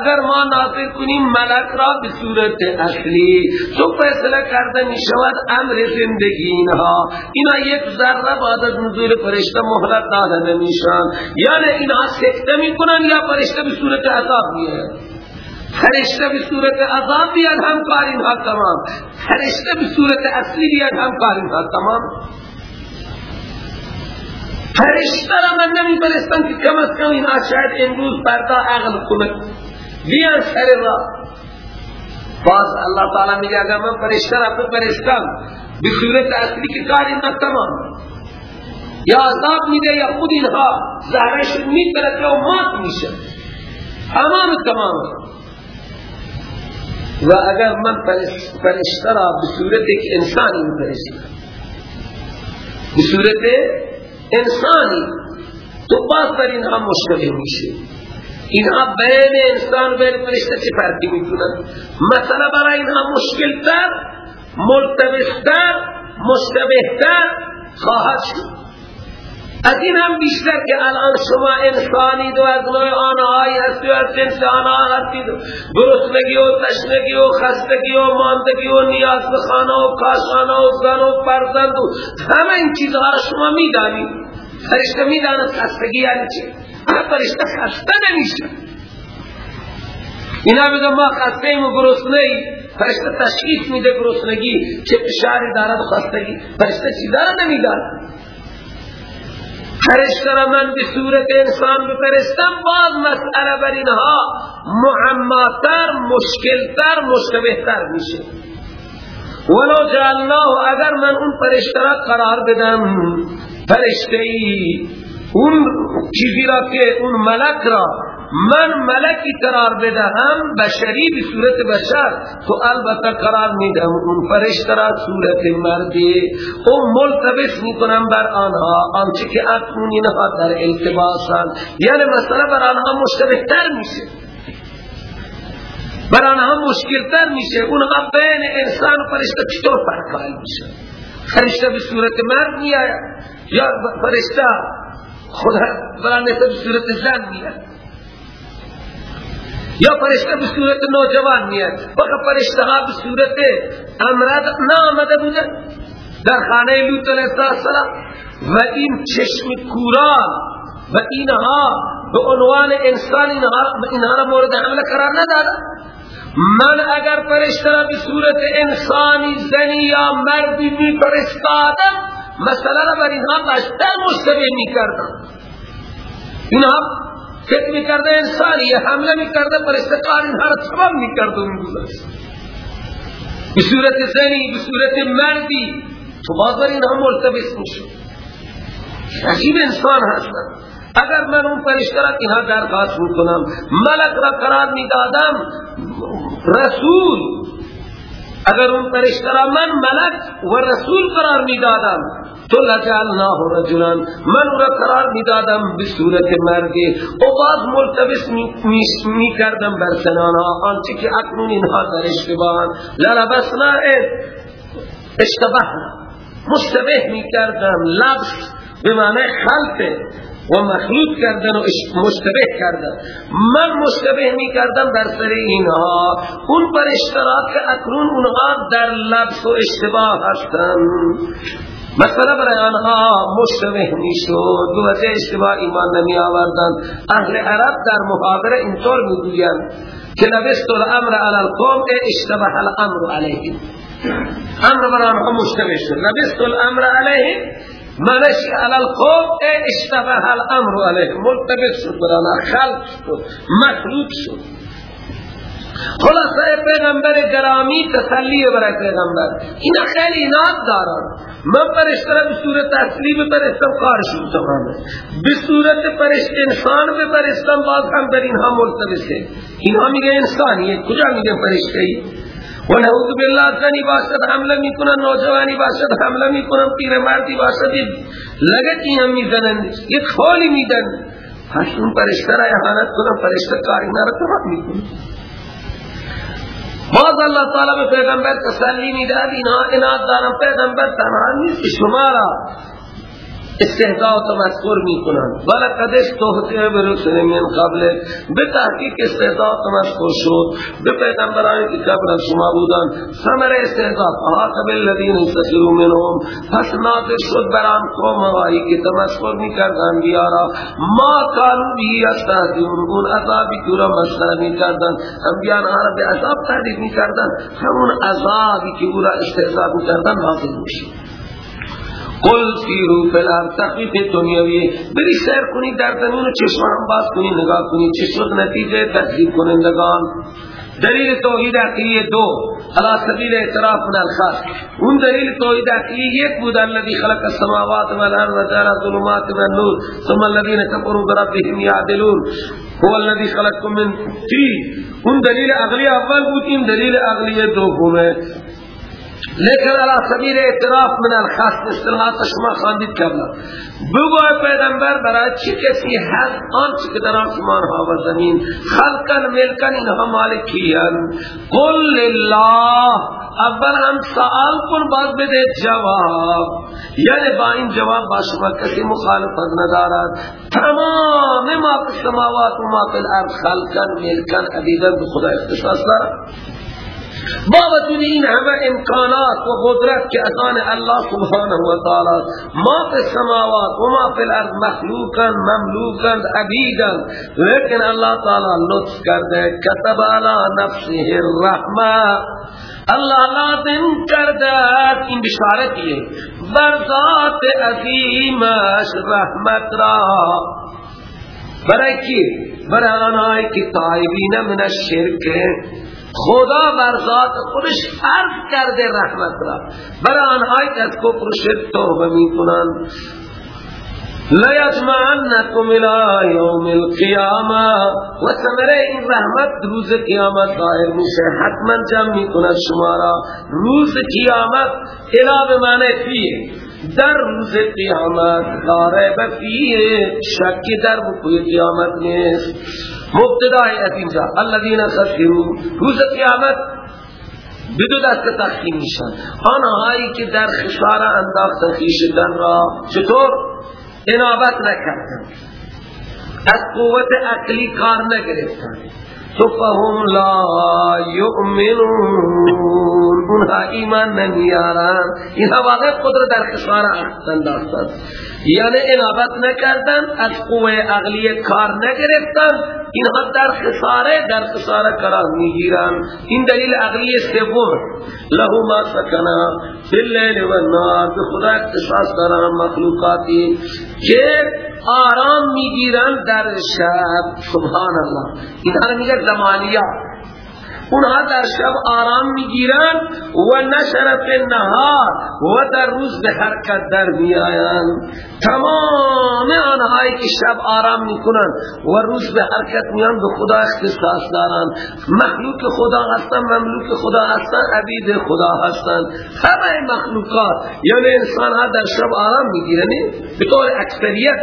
B: اگر ما نازل کنیم ملک را به صورت اصلی تو فیصله کرده می شود امر زندگی اینها اینا یک ذره بعد از نزول فرشته مهلت داده نمیشن یعنی اینها سکته می‌کنن یا فرشته به صورت عذاب میاد فرشته به صورت عذاب بیاد هم کار اینها تمام. فرشته به صورت اصلی بیاد هم کار اینها تمام. فرشته را من نمی فرستم که کم از کم اینها شاید امروز بردا عقل کنه. بیان سر را. باز اللہ تعالی میگه اگر من فرشته را فرستم به صورت اصلی که کار اینها تمام. یا عذاب میده یا خود اینها زهرش میترکه و مات میشه. تمام تمام. و اگر من فرشته را به صورت انسانی فرشته به صورت انسانی. تو باز بر اینها مشکل میشه اینها بین انسان و بین فرشته چه فرقی می‌کنن؟ مثلا برای اینها مشکل تر ملتبس تر مشتبه تر خواهد شد. از این هم بیشتر که الان شما انسانی دو از نوع آنهایی هستی و از جنس آنها هستید گرسنگی و تشنگی و خستگی و ماندگی و نیاز به خانه و کاشانه و زن و فرزند و همه این چیزها را شما می‌دانید فرشته می‌داند خستگی یعنی چه فرشته خسته نمیشه. اینا بگه ما خسته ایم و گرسنه ای فرشته تشخیص میده گرسنگی چه فشاری دارد خستگی. فرشته چی دارد؟ نمی‌داند. فرشته را من به صورت انسان بفرستم باز مسئله بر اینها معماتر مشکلتر مشتبهتر میشه. ولو جعلناه اگر من اون فرشته را قرار بدم فرشته اون چیزی را که اون ملک را من ملکی قرار بدهم بشری به صورت بشر تو البته قرار میدم اون فرشته را صورت مردی. او ملتبس می‌کنم بر آنها. آنچه که اکنون اینها در التباسن. یعنی مثلا بر آنها مشتبه میشه. بر آنها مشکل تر میشه. اونها بین انسان و فرشته چطور فرق میشه فرشته به صورت مرد میآید یا فرشته خدا برای به صورت زن میاد یا فرشته به صورت نوجوان میاد. وقت فرشته ها به صورت امرد نامده بوده در خانه لوط علیه السلام و این چشم کوران و اینها به عنوان انسان اینها را مورد حمله قرار نداده. من اگر فرشته را به صورت انسانی زنی یا مردی می فرستادم مثلا را بر اینها بشتر مشتبه می کردم اینا فکر می‌کرده انسانی حمله می‌کرده پر استقال اینها را تمام می‌کرده اون صورت زنی به صورت مردی تو باز بر اینها ملتبس عجیب انسان هستن اگر من اون فرشته را اینها درخواست می‌کنم ملک را قرار می‌دادم رسول اگر اون فرشته من ملک و رسول قرار می‌دادم تو لجعلناه رجلا. من او را قرار می‌دادم به صورت مرد و باز ملتبس می کردم بر سنانا آنچه که اکنون اینها در اشتباهن. لربسنا اشتباه مشتبه می کردم لبس به معنی خلطه و مخلوط کردن و مشتبه کردن. من مشتبه می کردم بر سر اینها. اون پر اشتراک اکنون اونها در لبس و اشتباه هستن. مثلا برای آنها مشتبه می شد. دو وجه اشتباه ایمان نمی آوردن اهل عرب در محاضره اینطور می گویند که نبست الامر علی القوم اشتبه الامر علیهم. امر برای آنها مشتبه شد. نبست الامر علیهم منش علی القوم اشتبه الامر علیه ملتبس شد برانا خلق شد مخلوق شد. خلاصه پیغمبر گرامی تسلی برای پیغمبر. اینا خیلی اینات دارن. من پرشتر به صورت تسلیم پرستم کارشون تمامه به صورت پرشت انسان به پرستم باز هم در اینها ملتبسه اینها میگه انسانیه کجا میگه پرشته و نعوذ بالله زنی باشد حمله می‌کنن نوجوانی باشد حمله می‌کنن پیر مردی باشد لگتی هم می‌زنن. یک خولی میدن. هشون پرشتر احانت کنن پرشتر کاری نرکن می‌کنن باز اللہ تعالی به پیغمبر تسلی می‌داد اینا اناد دارم پیغمبر تنها نیست شما را استهزاء و تمسخر می‌کنن. ولقد استهزئ برسل من قبل. به تحقیق استهزاء و تمسخر شد. به پیغمبرانی که قبل شما بودن ثمر استهزاء. فحاق بالذین استسروا منهم. پس نازل شد بران قوم هایی که تمسخر می‌کردن بیارا ما کانو بی استهزئون. اون عذابی که را مسخره می‌کردن انبیان آنها به عذاب تهدید می‌کردن همون عذابی که او را استهزاء می‌کردن نازل میشه قل سیرو فلار تخفیف دنیاوی. بری سیر کنی در زمین و چشمان باز کنی نگاه کنی. چه نتیجه تکذیب کنندگان. دلیل توحید عقلی دو. علا سبیل اعتراف من الخلق اون دلیل توحید عقلی یک بود الذي خلق السماوات والارض وجعل الظلمات والنور ثم الذين كفروا بربهم يعدلون هو الذي خلقكم من طين اون دلیل عقلی اول بود این دلیل عقلی دوم لیکن علا سبیل اعتراف من الخاص اصطلاحات شما خاندید کرنا بگو پیغمبر برای چی کسی هست آنچه که در آسمان ها و زمین خلقن ملکن اینها مالکیان قل لله اول هم سآل کن باز بده جواب یعنی با این جواب با شما کسی مخالفت ندارد تمام ما فی السماوات و ما فی الارض خلقن ملکن عبیدن به خدا اختصاص دارد با این همه امکانات و قدرت که ازان الله سبحانه و تعالی ما فی السماوات و ما فی الارض مخلوقا مملوکا عبیدا. لیکن الله تعالی لطف کرده کتب علی نفسه الرحمه اللہ لازم کرده این بشارتیه. بر ذات عظیمش رحمت را. برای کی؟ برای آنهایی که تایبین من الشرک. خدا بر ذات خودش فرض کرده رحمت را. برای آنهایی که از کفر شرک توبه می‌کنن لیجمعنکم الى یوم القیامه و ثمره این رحمت روز قیامت ظاهر میشه. حتما جمع می‌کند شما را. روز قیامت الى به معنی فیه. در روز قیامت داره بفیه شکی در بکوی قیامت نیست. مبتدای از اینجا الذین روز قیامت بدو دست تخیم میشن. آنهایی که در خساره انداختن خیشتن را چطور؟ انابت نکردن. از قوت عقلی کار نگرفتن. فهم لا یؤمنون اونها ایمان نمیارن. اینها واقع قدرت در خسار انداختن یعنی انابت نکردن از قوه عقلی کار نگرفتن. اینها در خساره در خساره قرار می‌گیرن. این دلیل عقلی سوم. له ما سکنا فی و النهار. به خدا اختصاص دارن مخلوقاتی که آرام می‌گیرن در شب. سبحان الله. اینها میگه زمانیات اونها در شب آرام می‌گیرن و نشر فی النهار و در روز به حرکت در میآیند. تمام آنهایی که شب آرام می‌کنن و روز به حرکت میان به خدا اختصاص دارن. مخلوق خدا هستن مملوک خدا هستن عبید خدا هستن. همه مخلوقات یعنی انسان ها در شب آرام می‌گیرن. به طور اکثریت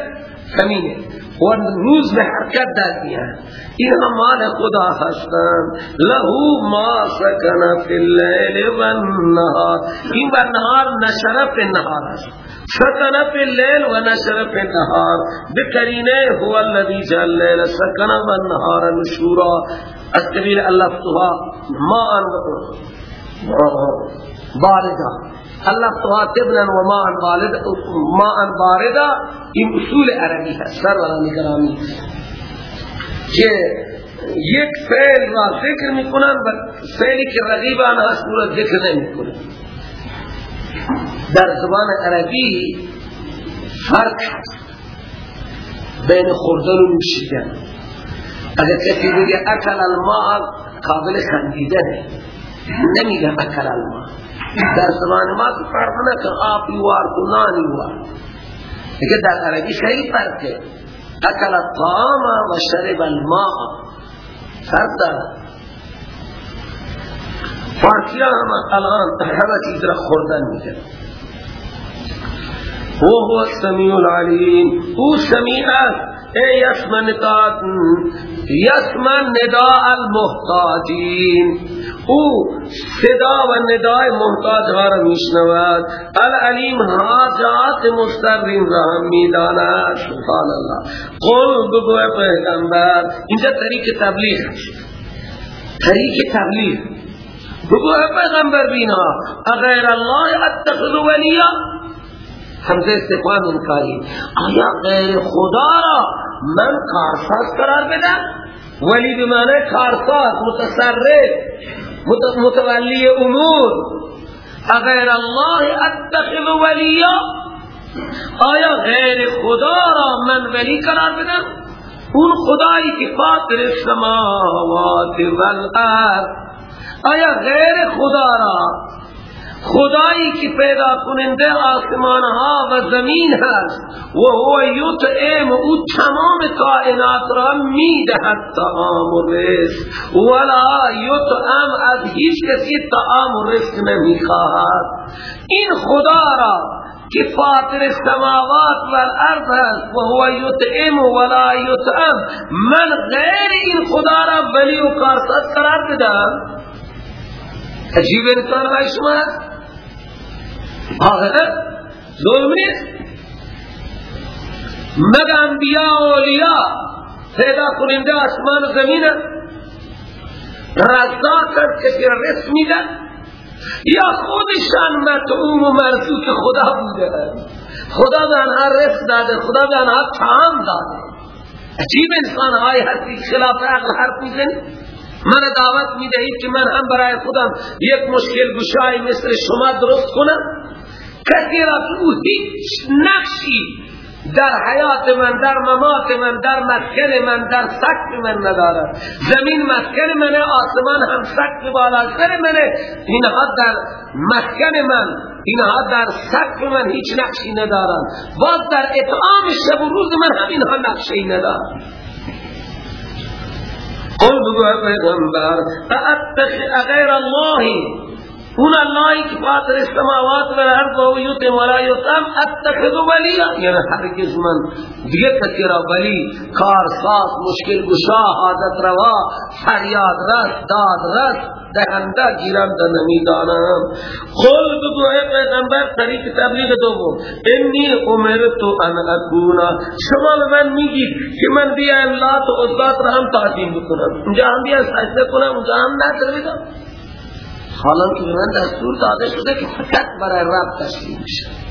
B: کمینه و روز به حرکت در میان این مال خدا هستند. لهو ما سکن فی اللیل و النهار. این و نهار نشر فی النهار است. سکن فی اللیل و نشر فی النهار بکرینه هو الذی جعل اللیل سکن و النهار نشورا. از قبیل اللہ فتوها ما ان باردا اللہ فتوها تبنا و ما ان ان باردا این اصول عربی ہے سرورانی کرامی که یک فعل را ذکر می‌کنن و فعلی که رقیب آن هست را ذکر نمی‌کنن. در زبان عربی فرق بین خوردن و نوشیدن. اگر کسی بگه اکل الماء قابل خندیدن نمیگه اکل الماء. در زبان ما که فرق نکن آبی وار کنانی وار. دیگه در عربی خیلی فرقه اکل الطعام و شرب الماء. فرق دارد فارسی هم الان همه چیز را خوردن میگن و هو السمیع العلیم. أو سمیع ای یسم نداء یسم نداء المحتاجین. او صدا و ندای محتاج ها را میشنود. العلیم حاجات مسترین را می‌داند. سبحان الله قل بگو پیغمبر. اینجا طریق تبلیغ طریق تبلیغ. بگو پیغمبر بینا. اغیر الله اتخذ ولیا. حمزه استفان انکاری آیا غیر خدا را من کارساز قرار بدم؟ ولی بمعنی کارساز متصرف. متولی أمور. اغیر الله أتخذ ولیا آیا غیر خدا را من ولی قرار بدم اون خدایی که فاطر السماوات والارض. آیا غیر خدا را. خدایی که پیدا کننده آسمان ها و زمین هست و هو یطعم او تمام کائنات را می‌دهد طعام و رزق. ولا یطعم از هیچ کسی طعام و رزق نمی‌خواهد. این خدا را که فاطر السماوات والارض هست و هو یطعم ولا یطعم من غیر این خدا را ولی و کارسد قرار بدم عجیب انسان شما هست؟ آخر ظلم نیست. مگه انبیاء و اولیاء پیدا کننده آسمان و زمین رزاق کسی رس میدن؟ یا خودشان مطعوم و مرسوک خدا بوده خدا به آنها رس داده خدا به آنها تعام داده. عجیب انسان های هستی خلاف عقل حرف می‌زنی؟ من دعوت می‌دهید که من هم برای خودم یک مشکل گشای مثل شما درست کنم؟ کسی را او هیچ نقشی در حیات من در ممات من در مسکن من در سکت من ندارد. زمین مسکن من آسمان هم سکت بالا سر من اینها در مسکن من اینها در سکت من هیچ نقشی ندارد باز در اطعام شب و روز من هم اینها نقشی ندارد قل بگو پیغمبر اغیر اللهی اون اللہی کی فاطر السماوات و الارض و یطم ولا یطم اتخذ ولیا یعنی هرگز من دیگه کسی را ولی کار ساز مشکل گشا حاجت روا فریاد رس داد رس دهنده گیرنده نمی‌دانم. قل بگو اے پیغمبر طریق تبلیغ دوم انی امرتو ان اکونا. شما من میگید که من بیا لات و عزات را هم تعظیم بکنم. اونجا هم بیا سجده کنم اونجا هم نتر بدم حالا که من دستور داده شده که فقط برای رب تشکیل بشه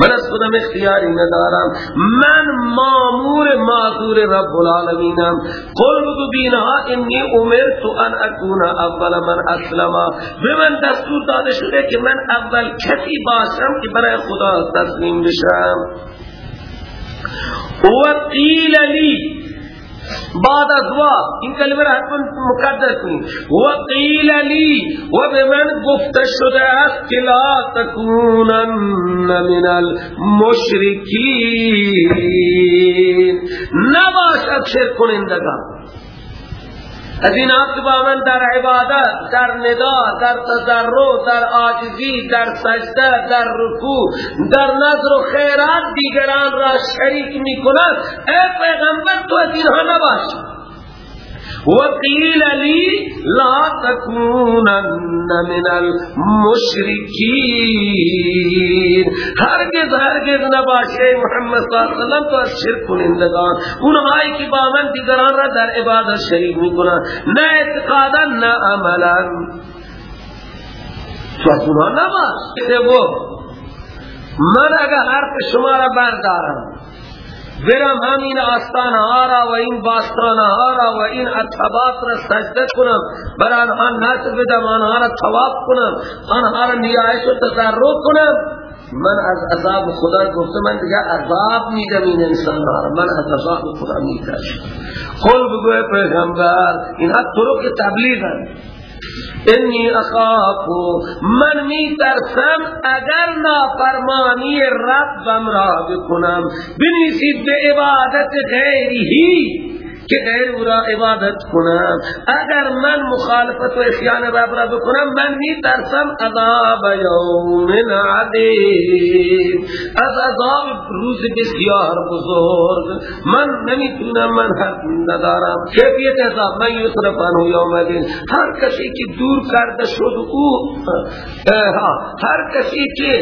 B: من از خودم اختیاری ندارم. من مامور معذور رب العالمینم. قل بگو بینها انی امرت ان اکون اول من اسلم. به من دستور داده شده که من اول کسی باشم که برای خدا تسلیم بشم. و قیل لی بعد از وا این کلمه را حتما مقدر کنید. و قیل لی و به من گفته شده است که لا تکونن من المشرکین. نباشد شرک کنندگان. از این من در عبادت در ندا در تضرع در آجزی در سجده در رکوع در نظر و خیرات دیگران را شریک می کند ای پیغمبر تو از اینها نباشی وقیل لی لا تکونن من المشرکین. هرگز هرگز نباشه محمد صلی اللہ علیہ وسلم تو از شرک کنندگان اونهایی که با من دیگران را در عبادت شریک میکنن. نه اعتقادا نه عملا. تو از اونها نباش. من اگر حرف شما را بردارم. برم همین آستان ها را و این باستان ها را و این اتباط را سجده کنم. بر آنها نصر بدم آنها را تواب کنم. آنها را نیایش و تضرع کنم. من از عذاب خدا گفته من دیگه عذاب میدم این انسان ها من از عذاب خدا می‌کشم قل بگوه پیغمبر اینها طرق تبلیغ هست انی اخافو من می ترسم اگر نافرمانی ربم را بکنم. بنیسید به عبادت غیری که غیر او را عبادت کنم. اگر من مخالفت و اخیان رب را بکنم من می ترسم عذاب یوم عدیم از عذاب روز بسیار بزرگ. من نمی‌تونم من حق ندارم. کیفیت عذاب من یصرف عنه یوم عدیم هر کسی که دور کرده شد او هر کسی که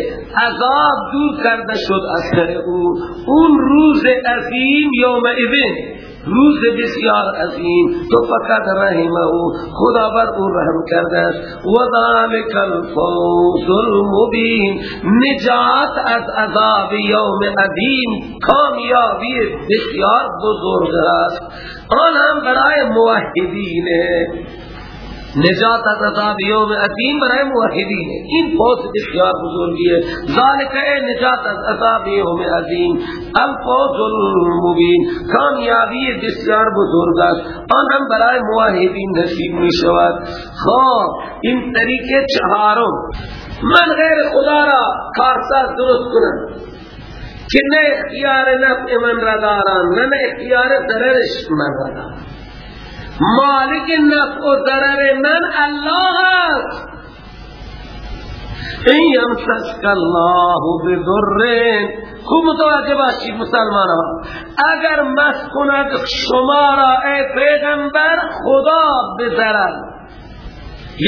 B: عذاب دور کرده شد از او اون روز عظیم یوم عدیم روز بسیار عظیم. تو فقط رحمه خدا بر او رحم کرده است. و ذالک الفوز المبین. نجات از عذاب یوم عظیم کامیابی بسیار بزرگ است. آن هم برای موحدین نجات از عذاب یوم عظیم برای موحدین۔ این فوز بسیار بزرگی ہے۔ ذالک اے نجات از عذاب یوم عظیم۔ الفوز المبین۔ کامیابی بسیار بزرگ است۔ آن هم برای موحدین نصیب می شود۔ خواه این طریقه چهارم من غیر خدا را کارساز درست کنم۔ که نه اختیار نفع من را دارم نه اختیار ضررش من را دارم۔ مالک نفع و ضرر من الله است. این یمسسک الله بذرین خوب متوجه باشید مسلمان ها اگر مس کند شما را ای پیغمبر خدا بذرد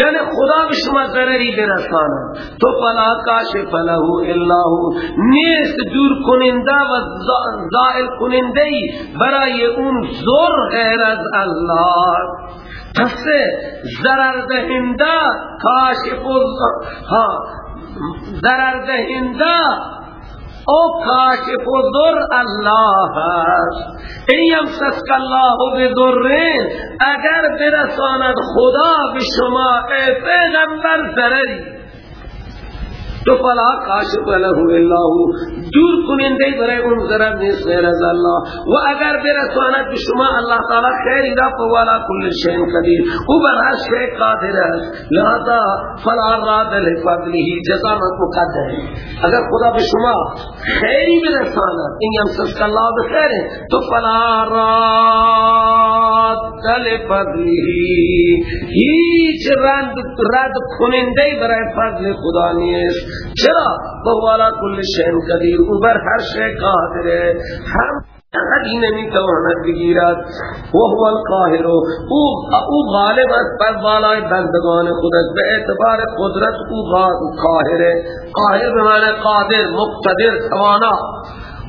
B: یعنی خدا به شما ضرری برساند تو فلا کاشف له الا هو. نیست دور کننده و زائل کننده برای اون زور غیر از الله. پس ضرر دهنده کاشف ها ضرر دهنده او کاشف در الله است۔ ایم سسک الله بدرین اگر برساند خدا به شما ای پیغمبر ضرری تو فلا کاشف له إلا هو. دور کننده برای اون ضرر نیست غیر از الله. و اگر برساند به شما الله تعالی خیر را فوالا کل شیء قدیر. أو بر هر شیء قادر است. لہذا فلا راد لفضله جزاء مقدر. اگر خدا به شما خیری برساند این یمسسک الله بخیر تو فلا راد لفضله. هیچ رد رد کننده برای فضل خدا نیست. چرا؟ بوالا کل شہن قدیر او بر هر شے قادر ہے ہم احدی نمی تواند بگیرد و هو القاهر. او او غالب است بر بالای بندگان خودش به اعتبار قدرت او قاهر قاهر به معنی قادر مقتدر توانا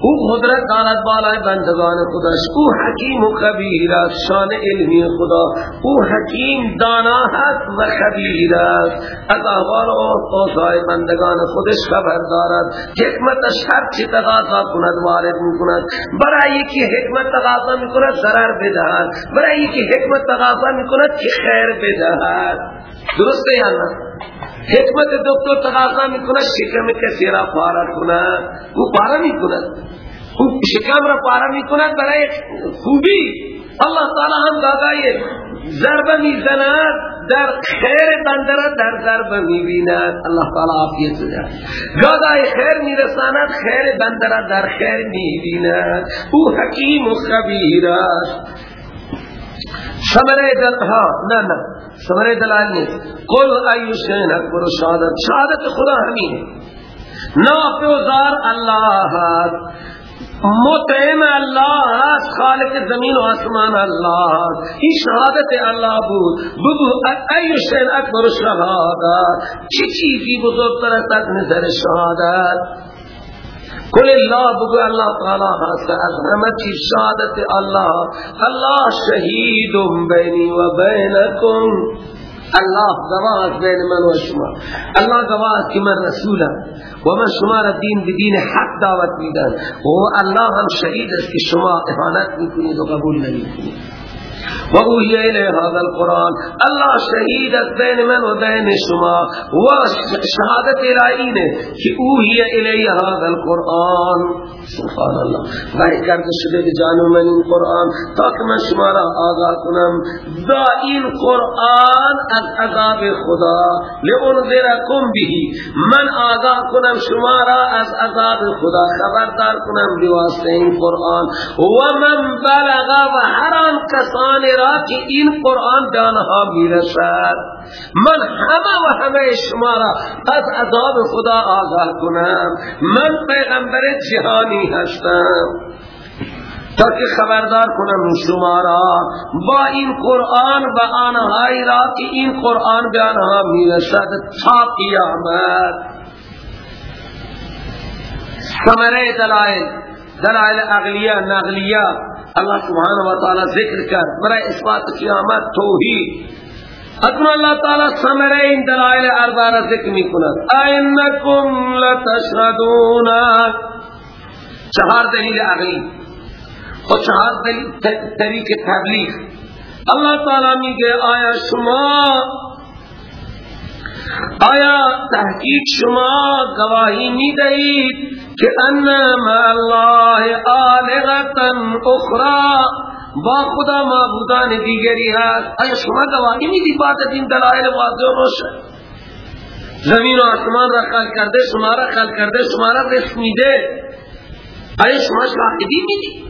B: او قدرت دارد بالای بندگان خودش. او حکیم و خبیر است شان علمی خدا. او حکیم دانا هست و خبیر است. از احوال و اوضاع بندگان خودش خبر دارد. حکمتش هر چی تقاضا کند وارد می‌کند. برای یکی حکمت تقاضا می‌کند ضرر بدهد. برای یکی حکمت تقاضا می‌کند که خیر بدهد. درسته یا نه؟ حکمت دکتر تقاضا می‌کند شکم کسی را پارا کند او پارا می‌کند. او شکم را پارا می‌کند برای خوبی. الله تعالی هم دادای ضربه می‌زند در خیر بنده در ضربه می‌بیند. الله تعالی عافیت ده گادای خیر میرساند خیر بنده در خیر می‌بیند. او حکیم و خبیر است. ثمره دل ها نه نه. ثمره دلال نیست. قل ایو اکبر شهادت. شهادت خدا همین نافع و زار اللہ مطعم اللہ خالق زمین و آسمان اللہ این شهادت اللہ بود. بگو ایو شین اکبر شهادت. چی چیزی بزرگتر است نظر شهادت؟ کل اللہ بگو اللہ تعالی ہست از همه چیز اللہ اللہ شهید بینی و بینکم الله گواه بین من و شما الله گواه که من رسولم و من شما را دین بدین حق دعوت میدن و الله هم شهید است که شما احانت میکنید و قبول نمیکنید و اوحی الی هذا القرآن. الله شهید است بین من و بین شما و شهادت الهی کہ اوحی الی هذا القرآن. سبحان الله وحی کرده شده به جان من این قرآن. تا که من شما را کنم. دا این قرآن از عذاب خدا. لانذرکم بهی. من آگاه کنم شما را از عذاب خدا. خبردار کنم بواسطه این قرآن. و من بلغ و هر کسان را که این قرآن به آنها می‌رسد. من همه و همه شما را از عذاب خدا آگاه کنم. من پیغمبر جهانی هستم. تا که خبردار کنم شما را با این قرآن و آنهایی را که این قرآن به آنها می‌رسد تا قیامت. ثمره دلائل دلائل اغلیه نغلیه اللہ سبحانہ و تعالی ذکر کر برای اثبات قیامت توحید۔ حتم اللہ تعالی سمرے ان دلائل اربار ذکر می کند اینکم لتشهدون چہار دلیل عقلی۔ اور چہار دلیل طریق تبلیغ۔ اللہ تعالی می گئے آیا شما آیا تحقیق شما گواہی می دهید کہ ان ما اللہ آلغتا اخرى؟ با خدا معبودان دیگری هست. آیا شما گواهی می دی بات دین دلائل واضح روشن زمین و آسمان را خلق کرده شما را خلق کرده شما را رزق میده آیا شما شاهدی می دی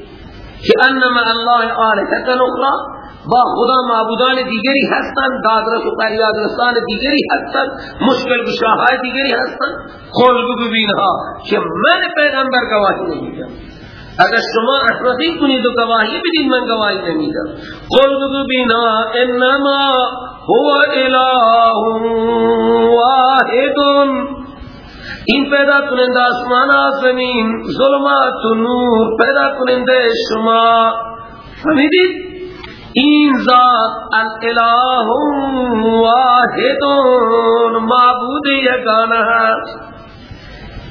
B: که انما الله آلهتا اخرى؟ با خدا معبودان دیگری هستند دادرس و قریاد رسان دیگری هستند مشکل بشاهای دیگری هستند. قول بگو بینها که من پیغمبر گواهی نمیدم. اگر شما احمقی کنید و گواهی بدید من گواهی نمیدم. قول بگو بینها انما هو اله واحد. این پیدا کننده آسمان آزمین ظلمات و نور پیدا کننده شما. فهمیدید؟ این ذات الاله واحد معبود یگانه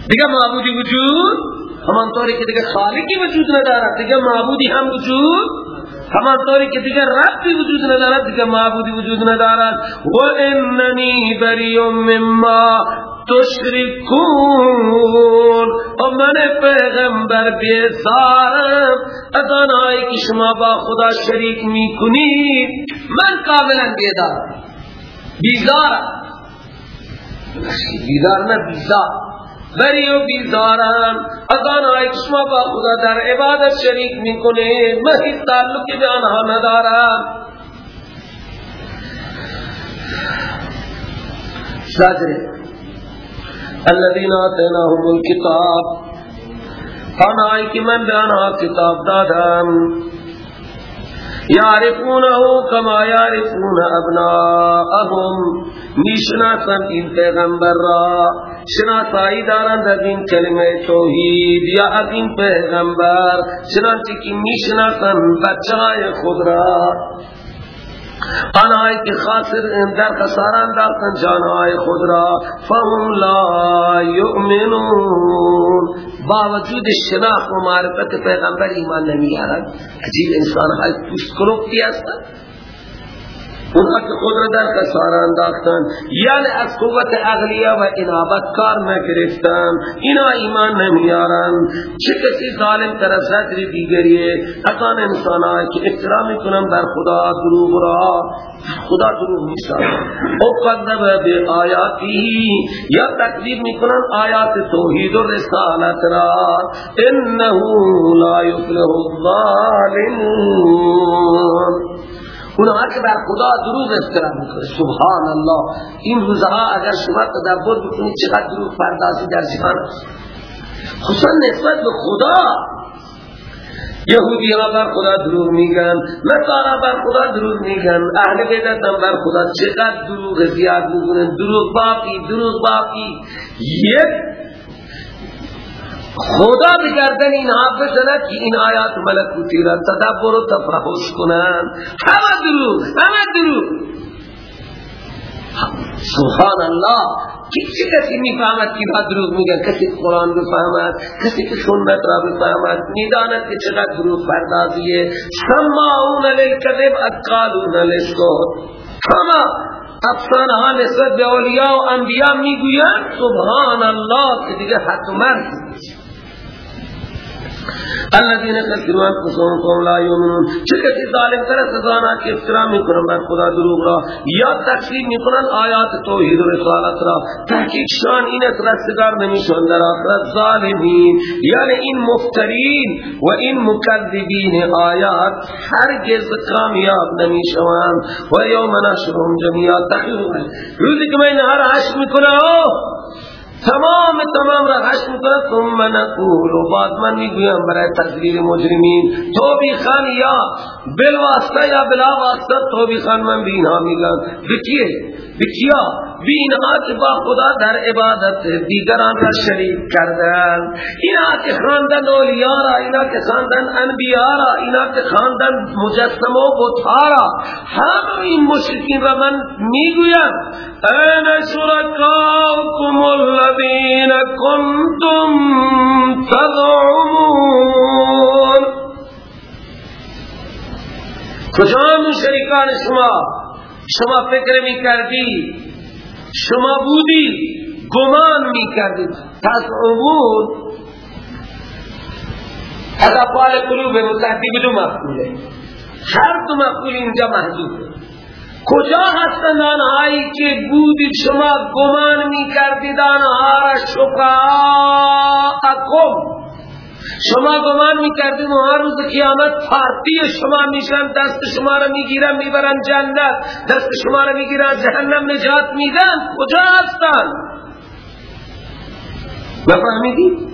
B: دیگه معبودی وجود همانطوری که دیگه خالقی وجود ندارد. دیگه معبودی هم وجود همانطوری که دیگه ربی وجود ندارد دیگه معبودی وجود ندارد. و اننی بریم مما تشرکون. و من پیغمبر بیزارم از آنهایی که شما با خدا شریک می کنید من کاملا بیدارم بیزارم. بیدار نه بیزار. بری بیزارم. از آنهایی که شما با خدا در عبادت شریک می کنید من هیچ تعلقی به آنها ندارم. زجره الذين آتيناهم الكتاب. انا آئی کی من بیانا کتاب دادم. یعرفونه کما یعرفون ابناءهم نیشناسن این پیغمبر را. شناسایی دارند از این کلمه توحید یا از این پیغمبر چنانچه که می‌شناسند بچه خود را. آنهایی که خاطر در خساران دارتن جانهای خود را فهم لا یؤمنون. باوجود شناخت و معرفت پیغمبر ایمان نمیارن عجیب انسان های پوست کلوکتی هستن که خود را در خساره انداختن. یعنی از قوت اغلیه و انابت کار نگرفتن اینا ایمان نمیارن. چه کسی ظالم تر از زجر دیگریه از آن انسان که احترام کنن در خدا دروغ را. خدا دروغ نیستن او قدب به آیاتی یا تکذیب می‌کنن آیات توحید و رسالت را. انه لا یفلح الظالمون. اونها که بر خدا دروغ افترا می‌کنه. سبحان الله این روزها اگر شما تدبر بکنید چقدر دروغ پردازی در جهان. خصوصا نسبت به خدا. یهودی ها بر خدا دروغ میگن نصارا بر خدا دروغ میگن اهل بیدت هم بر خدا. چقدر دروغ زیاد میگن دروغ باقی دروغ باقی. یک خدا بگردن اینها بزند که این آیات ملکوتی را تدبر و تفحص کنن. همه دروغ همه دروغ. سبحان الله. چه کسی می‌فهمد که با دروغ میگن؟ کسی قرآن بفهمد کسی که سنت را بفهمد. می‌داند که چقدر دروغ پردازیه. سماعون للکذب اقالون للسکوت همه افسانه ها نسبت به اولیاء و انبیاء می‌گویند؟ سبحان الله که دیگه الذين كفروا انفسهم قوم لا يؤمنون. کسی ظالم تر از آنها که افترا می‌کنن بر خدا دروغ را یا تکذیب می‌کنن آیات توحید و رسالت را. تحقیق شان این رستگار نمیشون در آخرت. ظالمین یعنی این مفترین و این مکذبین آیات هرگز کامیاب نمی‌شوند. و یوم نشرهم جميعا تحقیق روزی که من هر حشر می‌کنه تمام تمام را حشر کنه ثم نقول و بعد من می‌گویم برای تقدیر مجرمین توبی خان یا بالواسطه یا بلا واسطه توبی خان من بینا میگم بکیه بکیا بینها که با خدا در عبادت دیگران را شریک کردن اینا که خاندن اولیارا اینا که خاندن انبیارا اینا که خاندن مجسم و بطارا همه این مشرکین را من می‌گویم. این شرکاکم الذین کنتم تدعون کجا شریکان شما؟ شما فکر می کردی شما بودی؟ گمان می کردی تزعمون از افعال قلوب متحدی بدون مفعوله. هر دو مفعول اینجا محدود. کجا هستند آنهایی که بودید؟ شما گمان می کردید آنها را شفاعکم شما گمان می‌کردیم و هر روز قیامت پارتی شما میشن دست شما را می‌گیرن می‌برن جنت. دست شما را می‌گیرن جهنم نجات میدن کجا هستن؟ نفهمیدید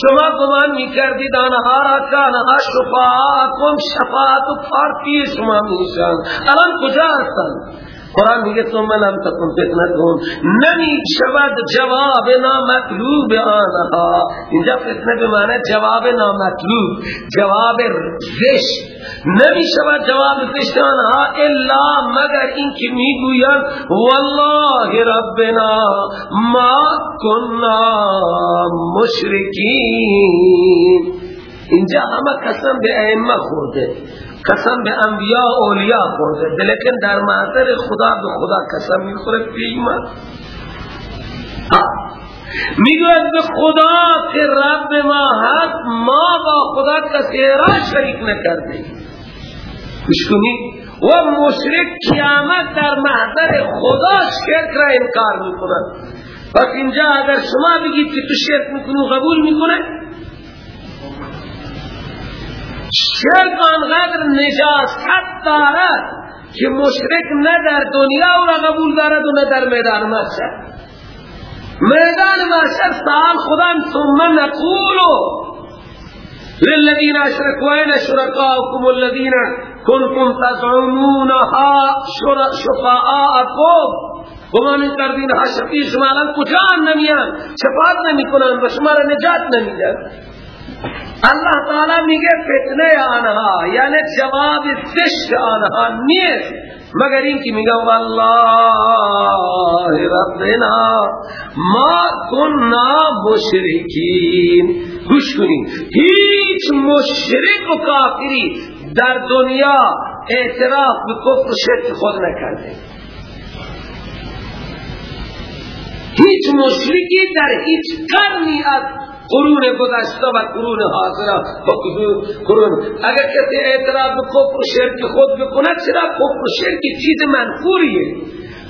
B: شما گمان می‌کردید آنها را که آنها شفاعتم شفاعت و پارتی شما میشن. الان کجا هستن؟ قرآن میگه ثم لم تكن فتنتهم نمی شود جواب نامطلوب آنها. اینجا فتنه به معنی جواب نامطلوب. جواب زشت. نمی شود جواب زشت آنها الا مگر اینکه می‌گویند والله ربنا ما كنا مشرکین. اینجا همه قسم به ائمه خورده. قسم به انبیاء اولیاء خورده. لیکن در معذر خدا به خدا قسم می‌خوره به ایمان. می‌گوید به خدا که رب ما هست ما با خدا کسی را شریک نکرده کنی. و مشرک قیامت در محضر خدا شرک را انکار می‌کنند پس اینجا اگر شما بگید که تو شرک می‌کنی قبول می‌کنه شرک آنقدر نجاست دارد که مشرک نه در دنیا و قبول دارد و نه در میدان محشر. میدان محشر سال خدا ثم نقولو للذین اشرکوا این شرکاؤکم الذین کنتم تزعمونها شفاعاکم گمان کردین ها شفیع شما الان کجا نمیان؟ شفاعت نمی کنن و شما را نجات نمیدن. اللہ تعالی میگه فتنه آنها یعنی جواب زشت آنها نیست مگر این که میگه والله ربنا ما کننا مشرکین۔ گوش کنین هیچ مشرک و کافری در دنیا اعتراف به کفر شرک خود نکرده. هیچ مشرکی در هیچ قرنی از قرون گذشته و قرون حاضره قرون اگر کسی اعتراض به کفر و شرک خود بکند چرا کفر و شرک چیز منفوریه؟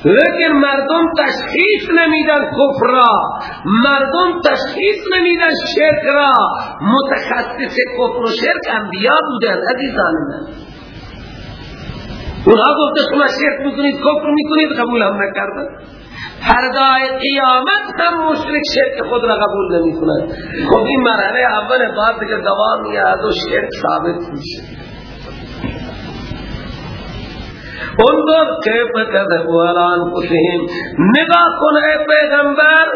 B: لیکن مردم تشخیص نمیدن کفر را. مردم تشخیص نمیدن شرک را. متخصص کفر و شرک انبیا بودن عزیزان من اونها گفته شما شرک می‌کنید کفر می‌کنید قبول هم نکردن. فردای قیامت هم مشرک شرک خود را قبول نمی کند. خب این مرحله اول بعد دیگه دوام میاد و شرک ثابت میشه. انظر کیف علی انفسهم. نگاه کن ای پیغمبر.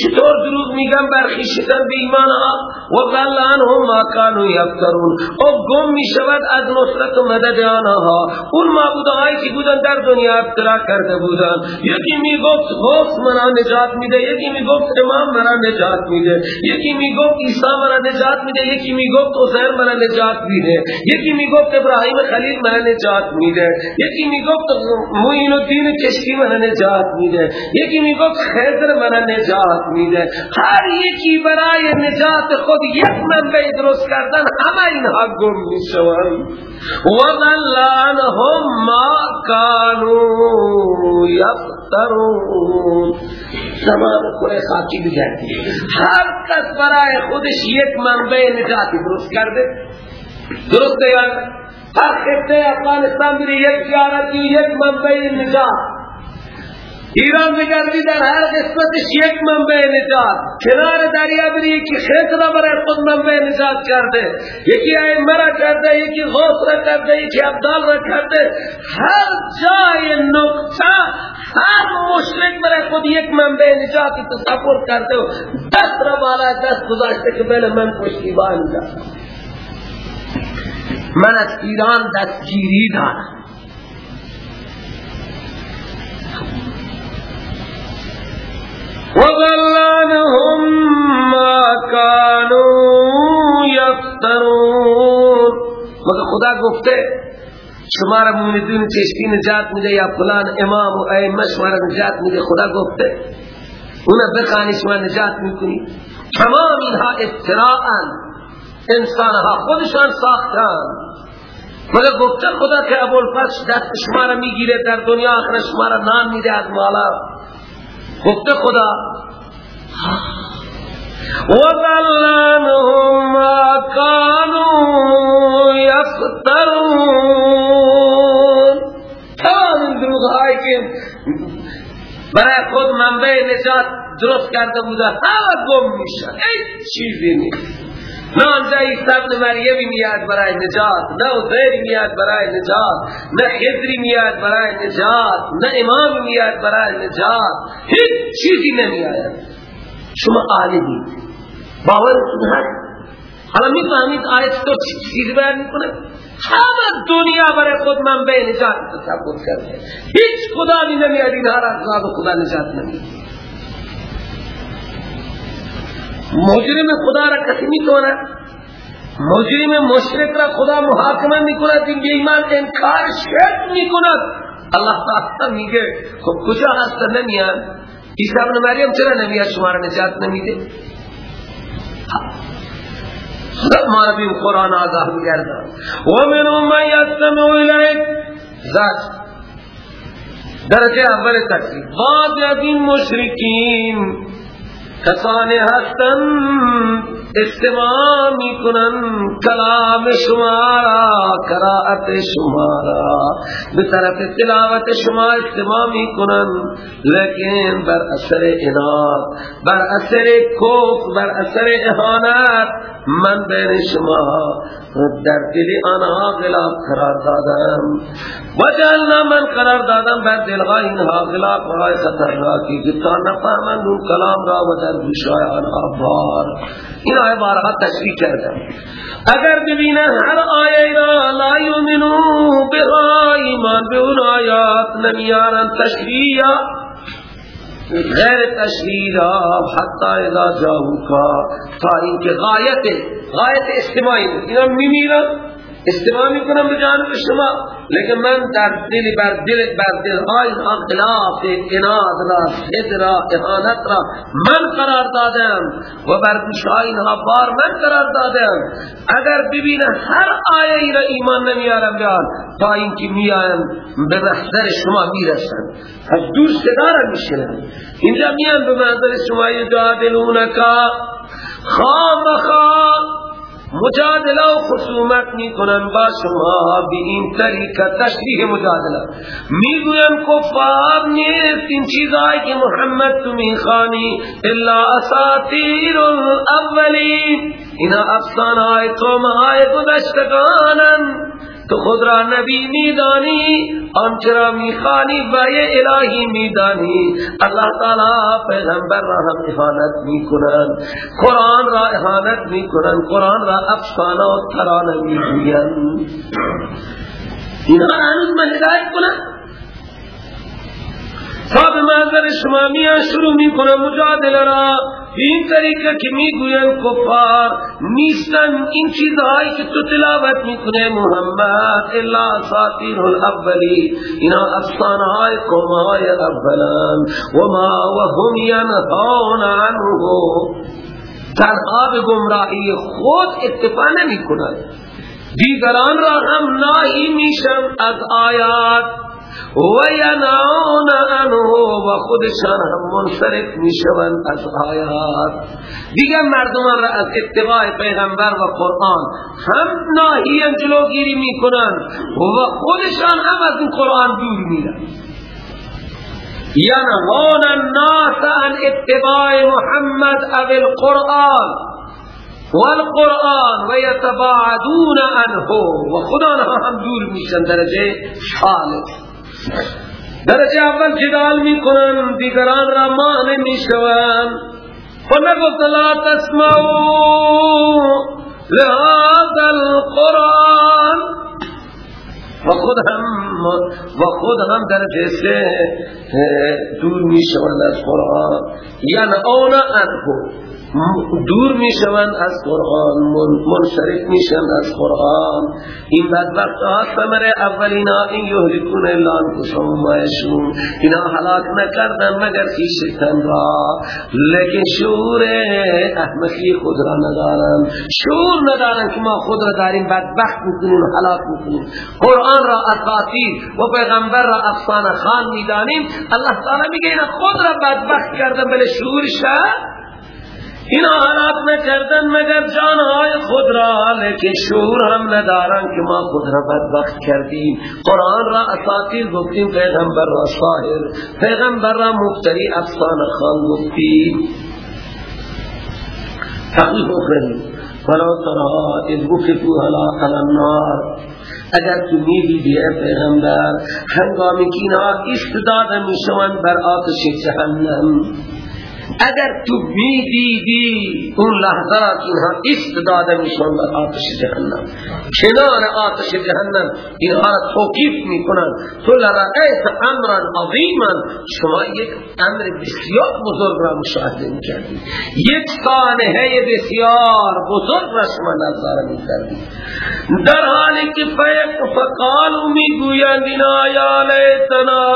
B: چطور دروغ میگن؟ برخیشتن به ایمان و ظل هم ما کانو یفترون. او گم می‌شود از نصرت و مدد آنها. اون معبودهایی که بودن در دنیا افترا کرده بودن. یکی می‌گفت غوث مرا نجات میده. یکی می‌گفت امام مرا نجات میده. یکی می‌گفت عیسی مرا نجات میده. یکی می‌گفت عزیر مرا نجات میده. یکی می‌گفت ابراهیم خلیل مرا نجات میده. یکی می‌گفت معین الدین کشکی مرا نجات میده. یکی می‌گفت خضر مرا نجات میده. هر یکی برای نجات خود یک منبع درست کردن همه اینها گم می‌شوند. و ظلانهم ما کانو یفترون زمان کره خاکی بگردی. هر کس برای خودش یک منبع نجاتی درست کرده درست دیگر هر خطه افغانستان بری یک زیارتی یک منبع نجات. ایران بگردی در هر قسمتش یک منبع نجات. کنار دریا بری یکی خیط را برای خود منبع نجات کرده. یکی ائمه را کرده یکی غوث را کرده یکی عبدال را کرده. هر جای نقطه هر مشرک برای خود یک منبع نجاتی تصور کرده و دست را بالا دست گذاشته که بله من پشتیبان دارم. من از ایران دستگیری دارم. وظلانهم ما كانوا يفترون. مگر خدا گفته شما را مومدین چشکی نجات میده یا فلان امام و ائمه شما را نجات میده؟ خدا گفته. اونا بخانی شما نجات می‌کنی. تمام اینها افتراعا انسانها خودشان ساختن. مگر گفته خدا که ابو الفضل دست شما را می‌گیره در دنیا آخر شما را نام میده از مالا گفته خدا. وَذَلَّنْهُمْ مَا كَانُوا يَفْتَرُونَ تمام این دروغ هایی که برای خود منبع نجات درست کرده بوده. همه گم میشن ای چیزی نیست. نه آنجا عیسی ابن میاد برای نجات نه عزیری میاد برای نجات نه خضری میاد برای نجات نه امام میاد برای نجات. هیچ چیزی نمیآید شما عالمی باورتون هست؟ حالا می‌فهمید آیت تو چیزی بیان می‌کنه؟ همه دنیا برای خود منبع نجات تصور کرده. هیچ خدا نمیاد اینها را از خدا نجات نمیاد مجرم خدا را کسی می‌کنه مجرم مشرک را خدا محاکمه می‌کند. این ایمان انکار شرک می‌کند. الله تعالی میگه خب کجا هست نمیان. عیسی ابن مریم چرا نمیاد؟ شما را نجات نمیده. ما بیم قرآن آگاه میگردن و من من یستمع الیک. ذات درجه اول تکلیف بعد از این مشرکین فصالحة استماع می کنن کلام شمارا قرائت شمارا. به طرف تلاوت شما استماع می کنن لیکن بر اثر اناد بر اثر کوف بر اثر احانت من بین شما در دل آنها غلاف قرار دادم. و جعلنا من قرار دادم بر دلها اینها غلاف های خطرناکی که تا نفهمند اون کلام را و در گوشای آنها بار. این آیه بارها تشریح کردم أگر ببینن هر آیه را لا یؤمنو به ایمان به اون آیات نمیارن تشریح غیر تشریح حتی اذا جاہو کا تا اینکه غایت غایت استماعی اینا میمیرن. استماع می‌کنم به جانب شما. لیکن من در دل بر دل بر دل های اختلاف اناد را حد را احانت را من قرار دادم و بر اینها بار من قرار دادم. اگر ببینه هر آیه ای را ایمان نمیارم بیان تا اینکه میان به محضر شما می‌رسن. از دور صدا را میشنن. اینجا میان به محضر شما یجادلونکا خام. مجادله و خصومت می کنن با شما بی این طریقه تشریح مجادله. می گوین کفار نیست این چیزایی که محمد تو می خانی الا اساطیر الاولین. اینا افسانه های قوم های گذشتگانن. تو خود را نبی میدانی آنچه را می‌خوانی و الهی میدانی. الله تعالی پیغمبر را هم احانت می‌کنن قرآن را احانت می‌کنن قرآن را افسانه و ترانه می‌گوین اینها هنوز من هدایت کنن. تا به منظر شما میان شروع می‌کنن مجادله را. این طریقه که می‌گوین کفار نیستن. این چیزهایی که تو تلاوت می‌کنه محمد الا ساتیر الاولی اینا افسانه های قومهای اولان و ما و هم ینهان عنه. تنها به گمراهی خود اتفا نمی دیگران را هم ناهی میشن از آیات. و ینعون عنه و خودشان هم منصرف می‌شوند از آیات. دیگر مردمان را از اتباع پیغمبر و قرآن هم ناهی جلوگیری می‌کنند و خودشان هم از این قرآن دور میرن ینهون الناس عن اتباع محمد او القرآن والقرآن و عنه و خدا هم دور میشن درجه حالت درجه اول جدال می کنن دیگران را مانع می شون و نگفت لا تسمعو لهذا القرآن. و خود هم و خود هم درجه سے دور می شوند از قرآن. یعنی اونا انکو دور می شوند از قرآن منصرف می شوند از قرآن. این بدبخت ها ثمر اولین این یهلکون الا انفسهم ما یشون اینا هلاک نکردن مگر خیشتن را. لیکن شعور احمقی خود را ندارن. شعور ندارن که ما خود را داریم بدبخت می‌کنیم هلاک می‌کنیم. قرآن را اساطیر و پیغمبر را افسانه خان می‌دانیم. الله تعالی میگه اینا خود را بدبخت کردن بله شعورش این حالات نکردن مگر جانهای خود را لیکن شعور هم ندارن که ما خود را بدبخت کردیم. قرآن را اساطیر گفتیم پیغمبر را صاحر پیغمبر را مفتری افسان خان گفتیم. تقیف اخرین ولو ترها اذ بفتو هلا النار اگر تو می‌دیدی پیغمبر هنگامی که اینها استداده می‌شوند بر آتش جهنم. اگر تو می‌دیدی اون لحظه را اینها استداده میشون در آتش جهنم. کنار آتش جهنم اینها را توقیف می‌کنن. تو لرأیت امرا عظیما شما یک امر بسیار بزرگ را مشاهده می‌کردی. یک سانحه بسیار بزرگ را شما نظاره می‌کردی. در حالی که فیق فقالو می‌گویند این آیا لیتنا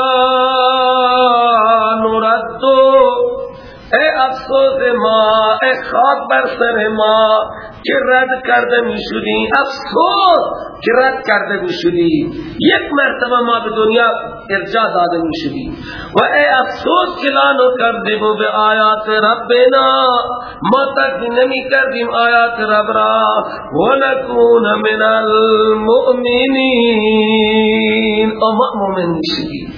B: نردو اے افسوس ما، اے خواب بر سر ما که رد کرده می شدی افسوس که رد کرده می شدی یک مرتبه ما به دنیا ارجا داده می شدی و اے افسوس که لانو کرده بو به آیات ربنا، ما تک نمی کردیم آیات رب را. و نکون من المؤمنین. و مؤمن می شدی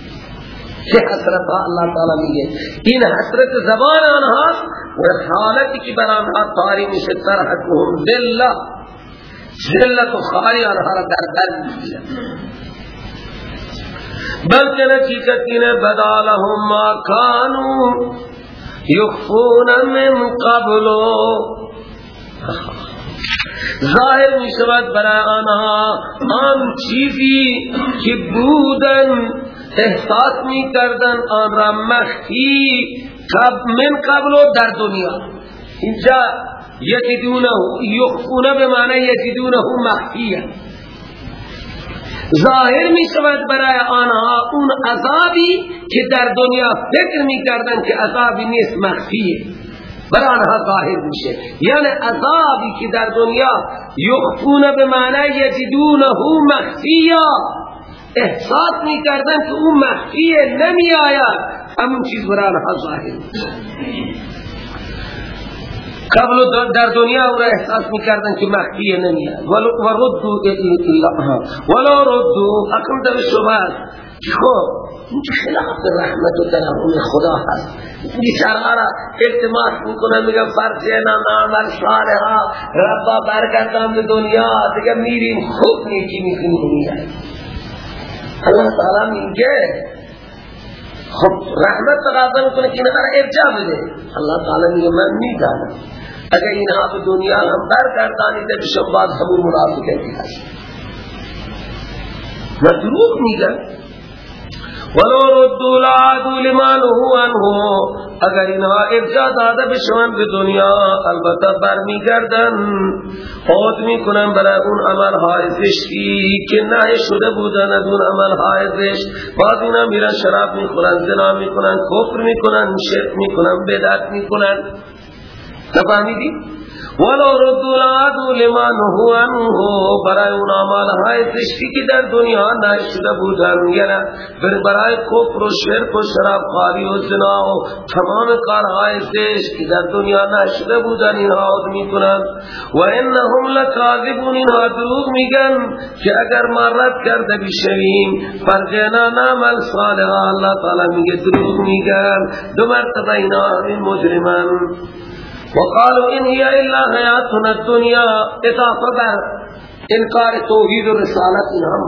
B: چه حسرت ها اللہ تعالی میگه. این حسرت زبان آنهاست و حالتی که بر آنها تاری میشه ترحکهم ذلت. ذلت و خاری آنها را در در می‌گیرد بلکه نتیجت اینه بدالهم ما کانو یخفون من قبلو. ظاهر می شود برای آنها آن چیزی که بودن احساس می کردن آن را مخفی من قبل در دنیا. اینجا یجدونه یخفونه به معنی یجدونه مخفیه. ظاهر می شود برای آنها اون عذابی که در دنیا فکر می کردن که عذابی نیست مخفیه. برای آنها ظاهر میشه. یعنی عذابی که در دنیا یخفون به معنی یجدونه مخفیا احساس می کردن که اون مخفیه نمی آید همون چیز برای آنها ظاهر قبل در دنیا او را احساس می‌کردن که مخفیه نمیاد و ردو ولو ردو اقم در شما خب این که خلاف رحمت و ترحم خدا هست. بیچاره را التماس می‌کنن میگن فرجنا نعمل صالحا. ربا برگردان به دنیا. دیگه میریم خوب نیکی می‌کنیم الله تعالی میگه خب رحمت تقاضا می‌کنه که اینا ارجاع بده الله تعالی میگه من می‌دانم اگر اینها به دنیا هم برگردانی ده بشم بعد همون منافقه هست و دروغ میگن ولو ردوا لعادوا لما نهوا عنه اگر اینها ارجاع داده بشوند به دنیا البته برمیگردن. خود می‌کنن برای اون عمل های زشتی که نه شده بودن از اون عمل های زشت. بعد اینا میرن شراب می‌کنن زنا می‌کنن کفر می‌کنن شرک می‌کنن بدعت می‌کنن. نفهمیدی؟ ولو ردو لعادو لما نهو عنه برای اون آمال های زشتی که در دنیا نشده بودن. یعنی برای کفر و شرک و شراب خاری و زنا و تمام کارهای زشت که در دنیا نشده بودن اینها آدمی کنند و انهم لکاذبون اینها دروغ میگن که اگر ما رد کرده بشویم فرجنا نعمل صالحا. اللہ تعالی میگه دروغ میگن. دو مرتبه اینا این مجرمان. وقالوا ان هي الا حياتنا الدنيا. اضافه انکار توحید و رسالت هم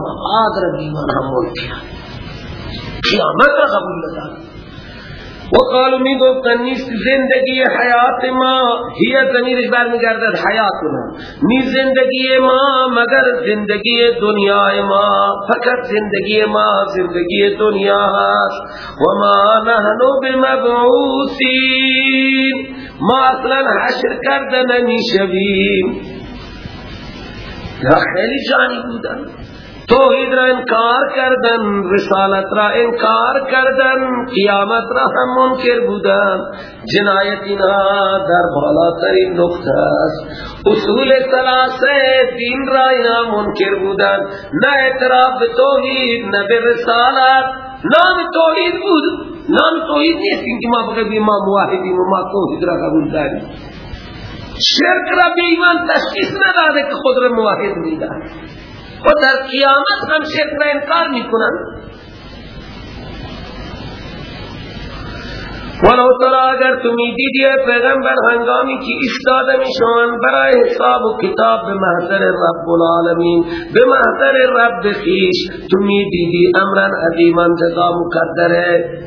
B: آدر بیمان هم ملکیا قیامت را قبول ندارد وقالوا می گفتن نیست زندگی حیات ما هی زمیرش برمیگردد حیاتنا نی زندگی ما مگر زندگی دنیای ما فقط زندگی ما زندگی دنیا هست. و ما نحنو بمبعوثین. ما اصلا حشر کرده نمی شویم خیلی جانی بودن. توحید را انکار کردن رسالت را انکار کردن قیامت را هم منکر بودن. جنایت اینا در بالاترین نقطه است. اصول سلاسه دین را اینا منکر بودن. نه اعتراف به توحید نه به رسالت. نام توحید بود. نام توحید نیست که ما بگه ما موحدیم و ما توحید را قبول داریم. شرک را به ایمان تشخیص نداده که خود را موحد میدن و در قیامت هم شرک را انکار می‌کنن. ولو ترا اگر تمی دیدی پیغمبر هنگامی که استاده میشون برای حساب و کتاب به محضر رب العالمین به محضر رب خیش تمی دیدی امرا عظیما جزا مقدره.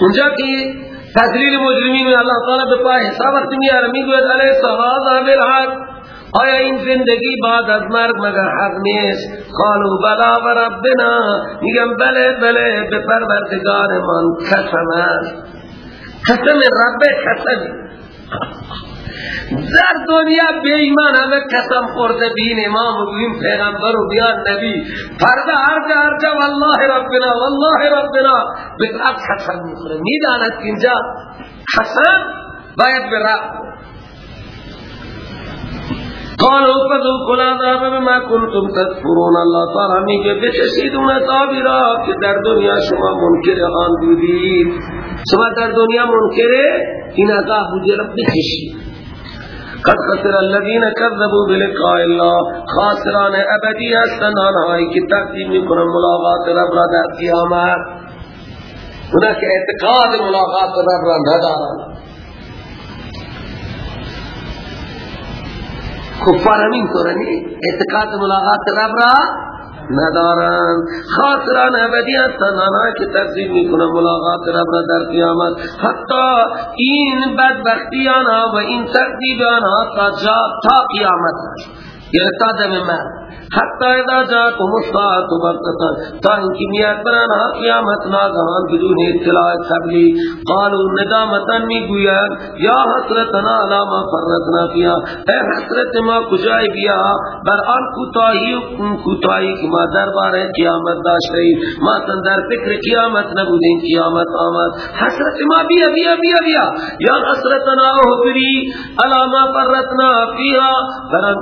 B: اونجا که تذلیل مجرمین اللہ تعالی به پای حساب وقت میاره می‌گوید علیه صحابه بالحق آیا این زندگی بعد از مرگ مگر حق نیست؟ قالو بلا و ربنا. میگم بله بله به پروردگار من قسم است. قسم رب قسم. در دنیا بے ایمان همه قسم خورده بین امام و بین پیغمبر و بیان نبی. فرد هر جا هر جا والله ربنا والله ربنا. به قسم می‌خوره. می‌داند اینجا قسم باید به قالوا فذوقوا العذاب بما كنتم تكفرون الله تعالی میگه بچشید اون عذابی را که در دنیا شما منکر آن بودید. شما در دنیا منکر این عذاب بودی. را بچشید قد خسر الذين كذبوا بلقاء الله. خاسران ابدی هستند آنهایی که تقدیم می‌کنن ملاقات رب را در قیامت. اونا که اعتقاد ملاقات رب را ندارن کفار همین طورنی اعتقاد ملاقات رب را ندارن خاطران ابدی هستن آنها که تکذیب می‌کنن ملاقات رب را در قیامت. حتی این بدبختی آنها و این تکذیب آنها تا جا قیامت یعنی تا دم مرد حتی اذا جاءتهم الساعة بغتة تا انکی میاد برانا قیامت ناگهان بدون اطلاع قبلی قالوا ندامتا می‌گوید یا حسرتنا لا ما فرطنا فيها. اے حسرت ما کجای بیا؟ بر آن کوتاهی کوتاهی که ما دربار قیامت داشته ما تن در فکر قیامت نبودیم قیامت آمد. حسرت ما بیا بیا بیا بیا. یا حسرتنا احبری الا ما فرطنا فيها بر آن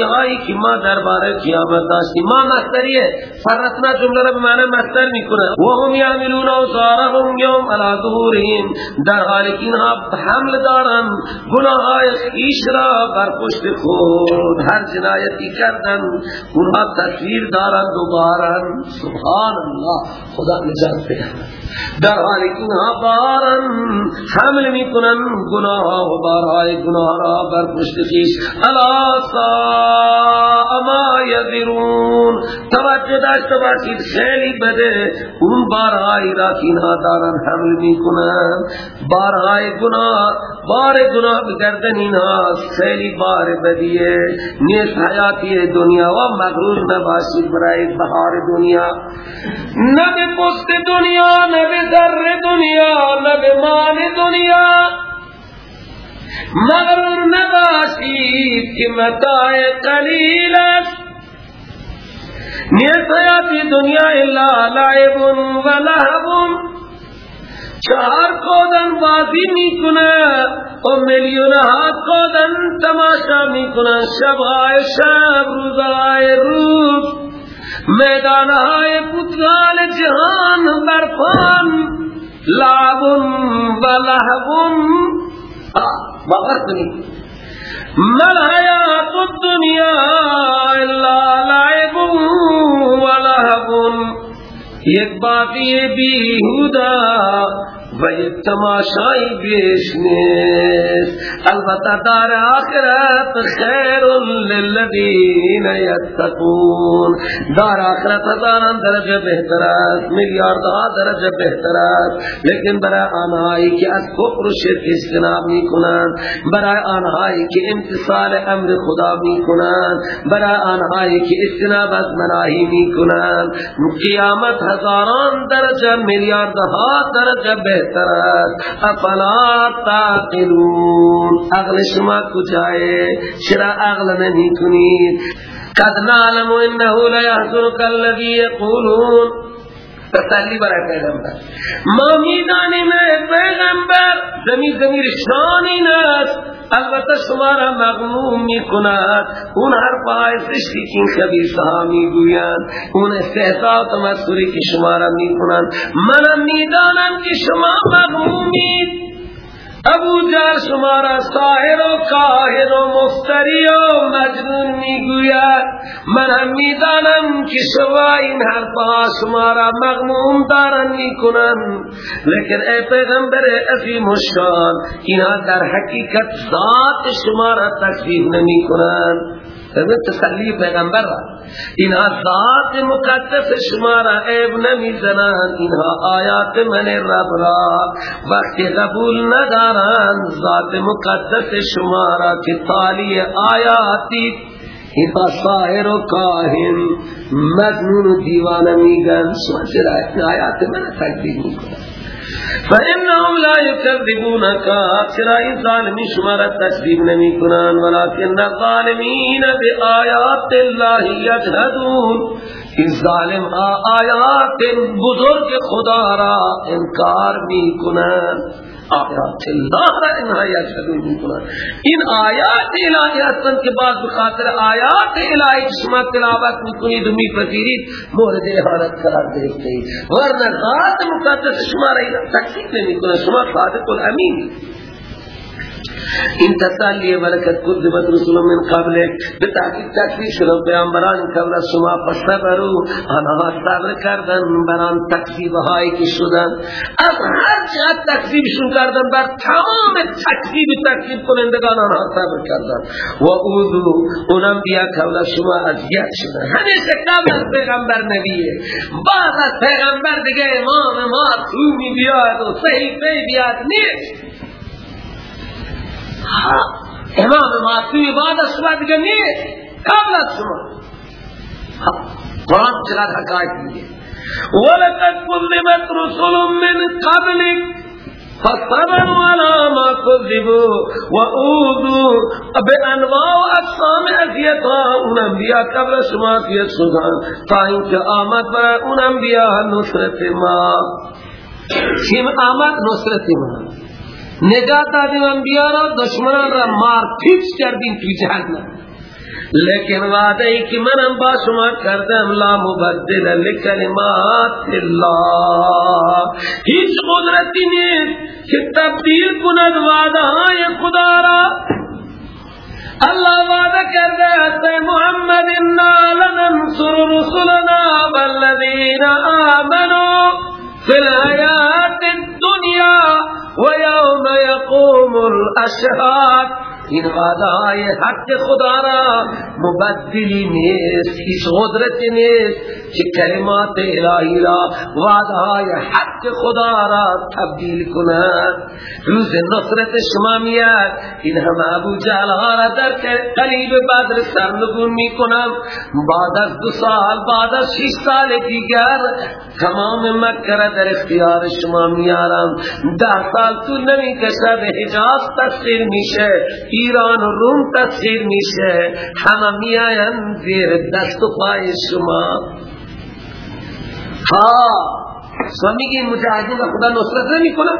B: کوتاهی هایی که ما دربار قیامت داشتی ما مستریه فرطنا جمله را بمعنی مستر می‌کنه. و هم یعملون اوزارهم یوم علا ظهورهم. در حالی که اینها حمل دارن گناه های خیش را بر پشت خود هر جنایتی کردن. اونها تصویر دارن دوبارا سبحان الله. خدا نجات بده. در حالی که اینها بارن حمل می‌کنن گناه و بارهای گناه را بر پشت خیش. الا سا ما یذرون. توجه داشته باشید خیلی بده. اون بارهای را که اینها دارن حمل می‌کنن بارهای گناه بار گناه بگردن اینها خیلی بار بدیه. نیست حیاتی دنیا و مغرور نباشید برای بهار دنیا. نه به پست دنیا نه به در دنیا نه به مال دنیا۔ مغرور نباشید که متاع قلیل است۔ نیست حیاتی دنیا الا لعب و لهب۔ چهار قودن بازی می‌کنه و میلیون ها قودن تماشا می‌کنه شب های شب روز روز۔ میدان های پتغال جهان برپان لعب و لحب باور کنی مل حیات الدنیا الا لعب و لحب یک باقی بیہودا و یک تماشائی بیش نیست۔ البتہ دار آخرت خیر للذین یتقون۔ دار آخرت ہزاران درجہ بہتر است ملیارد ها درجہ بہتر است۔ لیکن برای آنهایی که از کفر و شرک اجتناب می کنند برای آنهایی که امتصال امر خدا می کنند برای آنهایی که اجتناب از مناهی می کنند قیامت هزاران درجہ ملیارد ها درجہ بہتر افلا تاقلون عقل شما کجائے شرا عقل نہیں کنید قد نعلم انه لا يحزنك الذي يقولون تسلی برای پیغمبر ما می‌دانیم پیغمبر زمین زمین شانی نست البته شما را مغموم می کند اون حرف های زشتی که این می گویند اون استحصال تمسکری که شما را می کنند منم می دانم که شما مغمومید ابو جار شما را ساحر و کاهر و مفتری و مجنون می‌گوید. من هم می‌دانم که شما این حرفها شما را مغموم دارن می‌کنن. لیکن ای پیغمبر افی مشکان اینها در حقیقت ذات شما را تکفیف نمی کنن تسلی پیغمبر را. اینها ذات مقدس شما را عیب نمی زنن اینها آیات من رب را وقتی قبول ندارن ذات مقدس شما را که تالی آیاتی اینها ساہر و کاہن مجنون و دیوانه میگن. شما چرا آیات من تکذیب می‌کنن فإنهم لا يكذبونك سرائی ظالمی شمارا تکذیب نمی کنان ولكن الظالمین بآیات اللہ یجهدون این ظالم آیات بزرگ خدا را انکار می کنن آیات اللہ را انہا یجهدون می کنن این آیات الہی هستن که بعد بخاطر آیات الہی شما تلاوت می کنید و می پذیرید مورد احانت قرار دیتے ورنہ ذات مقدس شما را تکلیف نمی کنن شما صادق الامین. این تسلی برکت قدمت رسول من قبل به تحقیق تکلیف شدن پیامبران قبل از شما فصبرو آنها صبر کردن بران تکذیب هایی که شدن. از هر جهت تکذیبشون کردن بر تمام تکذیب تکذیب کنندگان آنها صبر کردن. و اوذو اونم بیا قبل از شما اذیت شدن. همیشه قبل از پیغمبر نبیه. بعد از پیغمبر دیگه امام ما تومی بیاد و صحیفه بیاد نیست. امام معصوم بعد از شما دیگه نیست قبل از شما قرآن چقدر حقائق میگه ولقد كذبت رسل من قبلك فصبروا على ما كذبوا وأوذوا بأنواع أقسام أذيتها اون انبیاء قبل شما اذیت شدن تا اینکه آمد برای اون انبیاء نصرت ما. کیم آمد نصرت ما. نجات دادیم انبیاء را دشمنان را مار پیچ کردیم توی جهنم. لیکن وعده ای که منم با شما کردم لا مبدل لکلمات الله. هیچ قدرتی نیست که تبدیل کند وعده های خدا را. اللہ وعدہ کرده ہے محمد انا لننصر رسلنا والذین آمنوا فی الحیات الدنیا. ويوم يقوم الاشهاد این وعده های حق خدا را مبدلی نیست هیچ قدرت نیست که کلمات الهی را وعده های حق خدا را تبدیل کند. روز نصرت شما میاد این هم ابو جهل ها را در قریب بدر سرنگون می کنم بعد از دو سال بعد از شش سال دیگر تمام مکه را در اختیار شما میارم. ده سال تو نمی کشد حجاز میشه. ایران و روم تسخیر میشه. همه میاین زیر دست و پای شما. ها و میگی مجاهدین خدا نصرت نمی کنه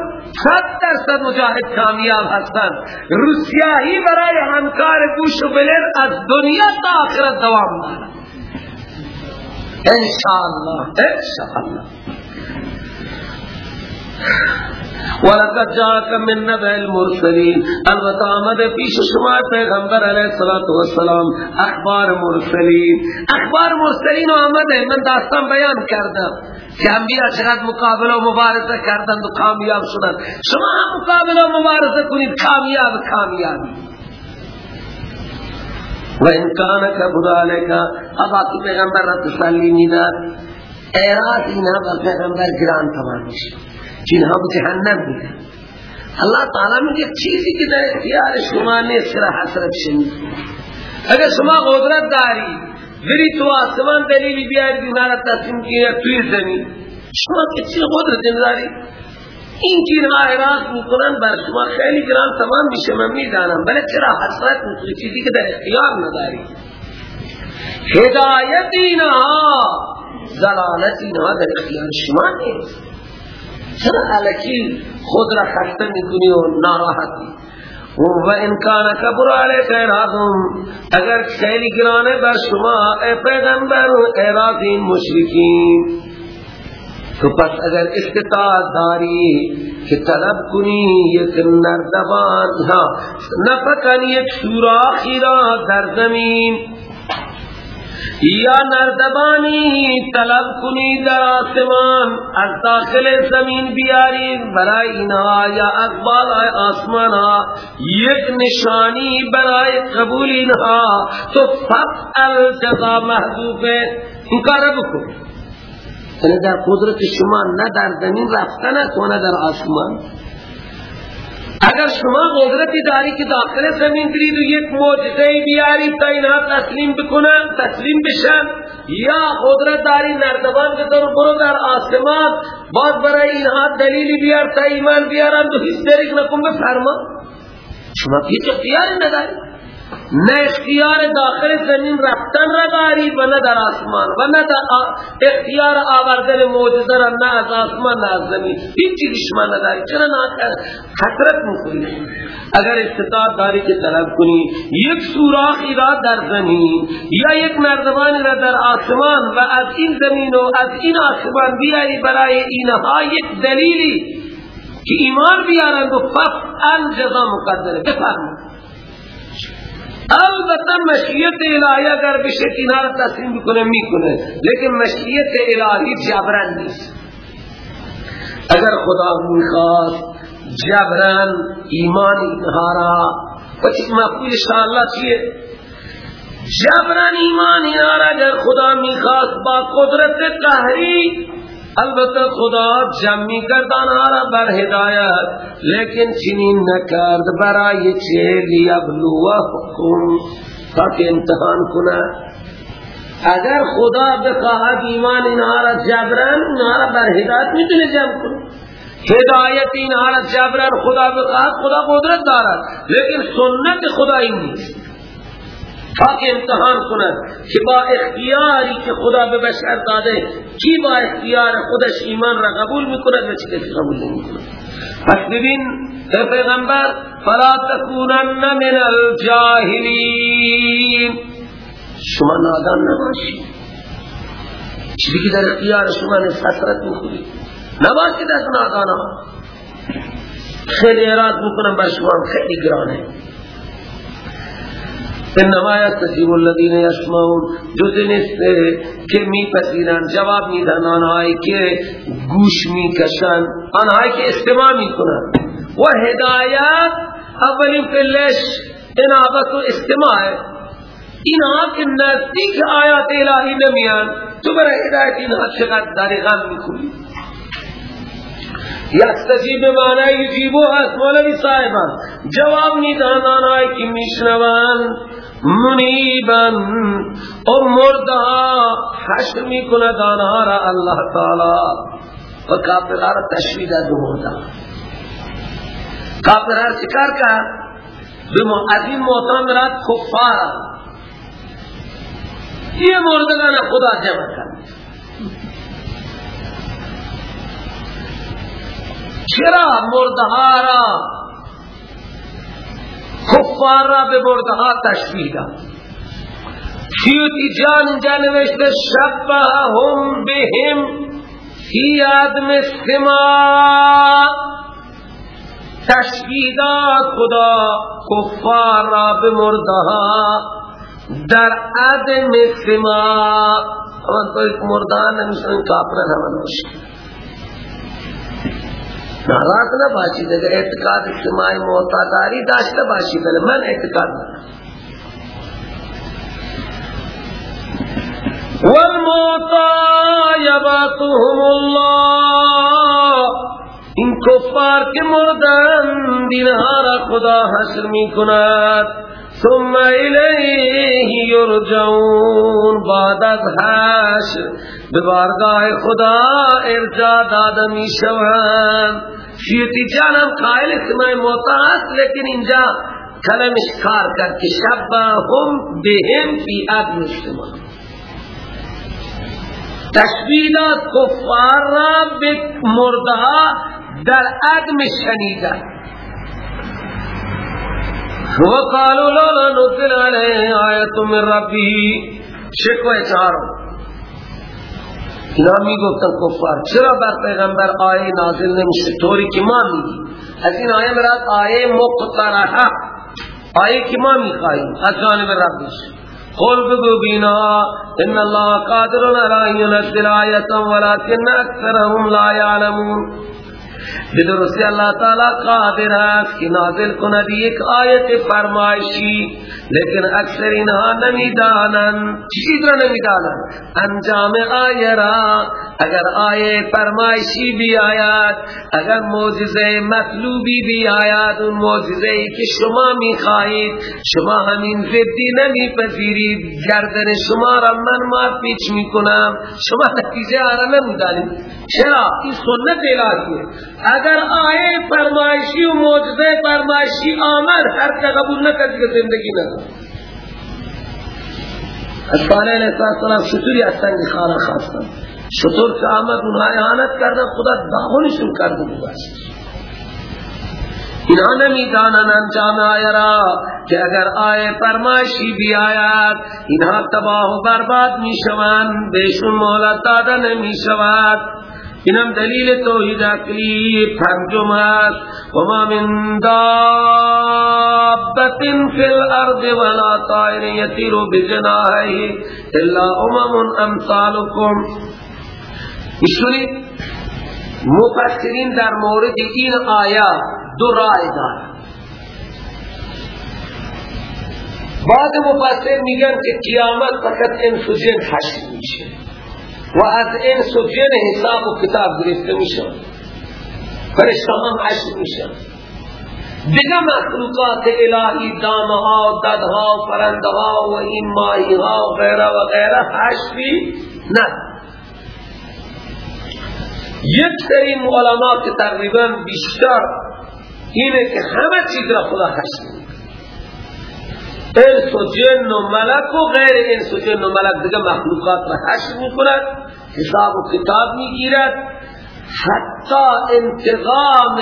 B: صد درصد مجاهد کامیاب هستن. روسیاهی برای همکار بوش و بلر از دنیا تا آخرت دوام دارد انشاءالله انشاءالله. ولقد جاءك من نبأ المرسلين. البته آمده پیش شما پیغمبر علیه الصلاة والسلام. اخبار مرسلین. اخبار مرسلین آمده. من داستان بیان کردم. که انبیاء چقدر مقابله و مبارزه کردن و کامیاب شدن شما هم مقابله و مبارزه کنید. کامیاب کامیابی و انکان کبر علیکا اب آتی پیغمبر را تسلی می‌داد ایراد اینا بر پیغمبر گران تمام میشه. به جهنم میره اللہ تعالی میگه چیزی که در اختیار شما نیست را حسرت شنید؟ اگر شما قدرت داری بری تو آسمان دلیلی بیاری دینا را تسلیم کیا توی زمین. شما کسی قدرت نداری این چیزها اعراض می‌کنن بر شما خیلی گران تمام میشه من می‌دانم. بله چرا حسرت می‌کنی؟ چیزی که در اختیار نداری. هدایت اینها زلالت اینها در اختیار شما نیست. چرا علکی خود را خسته می‌کنی و ناراحتی؟ و انکان کبر علیک ایرادم اگر خیلی گرانه بر شما ای پیغمبر ایرادین مشرکین. تو پس اگر استطاعت داری که طلب کنی یک نردبان نفکن یک سوراخی را در زمین یا نردبانی طلب کنی در آسمان، از داخل زمین بیاری برای اینها یا اقبال آسمان یک نشانی برای قبول اینها. تو فقل جزا محضوب این کار بکن. یعنی در قدرت شما نه در زمین رفتن است و نه در آسمان. اگر شما قدرتی داری که داخل زمین کرید و یک معجزه بیاری تا اینها تسلیم بکنن تسلیم بشن یا قدرت داری نردبان بزن برو در آسمان باز برای اینها دلیلی بیار تا ایمان بیارن تو هیچ دریک نکن بفرما. شما هیچ اختیاری نداری. نه اختیار داخل زمین رفتن را داری و نه در آسمان و نه اختیار آوردن معجزه را نه از آسمان نه از زمین. هیچ چیزی شما نداری. چرا نه حسرت می‌کنی. اگر استطاعت داری که طلب کنی یک سوراخی را در زمین یا یک مردمانی را در آسمان و از این زمین و از این آسمان بیاری برای اینها یک دلیلی که ایمان بیارند و ففعل جزا مقدره. بفرمون البته مشیت الهی اگر بشه کنار تسلیم بکنه می‌کنه. لیکن مشیت الهی جبران نیست. اگر خدا می‌خواست جبران ایمان اینها را و چیز مفهوم چیه؟ جبران ایمان اینها را اگر خدا می‌خواست با قدرت قهری البته خدا جمعی کردن را بر هدایت لیکن چنین نکرد برای چه لیبلوکم تاکہ امتحان کنه اگر خدا بخواهد ایمان اینها را جبران اینها را بر هدایت می‌تونه جمع کنه هدایت اینها را جبران خدا بخواهد خدا قدرت دارد لیکن سنت خدا این نیست۔ تاکہ امتحان کنند که با اختیاری که خدا به بشر داده کی با اختیار خودش ایمان را قبول می‌کند و چی قبول نمی‌کند؟ پس ببین اے پیغمبر فلا تکونن من الجاهلین. شما نادان نباشید. چیزی که در اختیار شما نیست حسرت می‌خورید نباشید از نادان ها خیلی اراد می‌کنم بر شما خیلی گرانه. انما یستجیب الذین یسمعون جز نیست که میپذیرند جواب میدن آنهایی که گوش می‌کشند آنهایی که استماع می‌کنند و هدایت اولین پلش انابت و استماع اینها که نزدیک آیات الهی نمیان تو برای هدایت اینها چقدر داری غم می‌کنی؟ یستجیب معنی یجیبو هست مولوی صاحبان. جواب میدن آنهایی که میشنوند منیبن او مردها حشر می کند آنها را اللہ تعالی و کافرها را تشوید دو مردا کافرها چکار کرد از این موتا مراد کفار یہ مردگان خدا جمع کرد چرا مردها را کفار را به بردها تشبیه داد. سیوتی جان اینجا نوشته هم بهم فی آدم استماع تشبیه داد خدا کفار را به مردها در عدم استماع اما تو ایک مردان نمیشن کافرن همه نوشته ناراض نہ باشی دے اعتقاد اجتماعی معتاداری داشته باشی دے من اعتقاد والموتا یباتهم الله این کفار که مردن دینها را خدا حشر می کند ثم الیه یرجعون بعد از حشر به بارگاه خدا ارجاع داده می شوند شیعتی جان هم قائل اسماء موتا است لیکن اینجا کلمش کار کر که شب هم بهم فی عدم اجتماع تشبیدات کفار را به مردها در عدم شنیده وقالوا لولا نزل عليه آیت من ربه. شکوه چهارم اینا می‌گفتن کفار. چرا بر پیغمبر آیه نازل نمیشه؟ طوری که ما میگی از این آیه مراد آیه مقترحه. آیه که ما میخواییم از جانب ربش. قل بگو بینا ان الله قادر علی ینزل آیتا ولكن اکثرهم لا یعلمون بدرستی اللہ تعالی قادر است کہ نازل کند ایک آیت فرمائشی لیکن اکثر انہا نمی دانن چیز را نمی دانن انجام آیه را اگر آیه فرمائشی بھی آیات اگر موجزه مطلوبی بھی آیات اون موجزه که شما می خواهید شما همین ردی نمی پذیرید گردن شما را من ما پیچ می کنم شما نتیجه آره نمی دانید چرا؟ این سنت الهیه. اگر آیه فرمایشی و معجزه فرمایشی آمد هر که قبول نکرد که زندگی نداره از پانه علیه السلام شطوری از سنگ خانه خواستن. شطور که آمد اونها احانت کردن خدا داغونشون کرده بودست اینها نمی‌دانن انجام آیه را که اگر آیه فرمایشی بی آید اینها تباه و برباد می شوند بهشون مولد داده نمی شود اینم دلیل توحید عقلی پنجم هست و ما من دابت فی الارض ولا طائر یطیر بجناحه الا امم امثالکم اشوری مفسرین در مورد این آیات دو رای بعد مفسر میگن که قیامت فقط انس و جن حشر میشه و از انس و جن حساب و کتاب گرفته میشن فرشتہ هم حشر میشن دیگه مخلوقات الهی دامها ددها فرندها و این ماهیها و غیره و غیره حشری نه. یک سری علماء که تقریبا بیشتر اینه که همه چیز را خدا حشر انس و جن و ملک و غیر انس و جن و ملک دیگه مخلوقات را حشر می‌کند حساب و کتاب می‌گیرد. حتی انتقام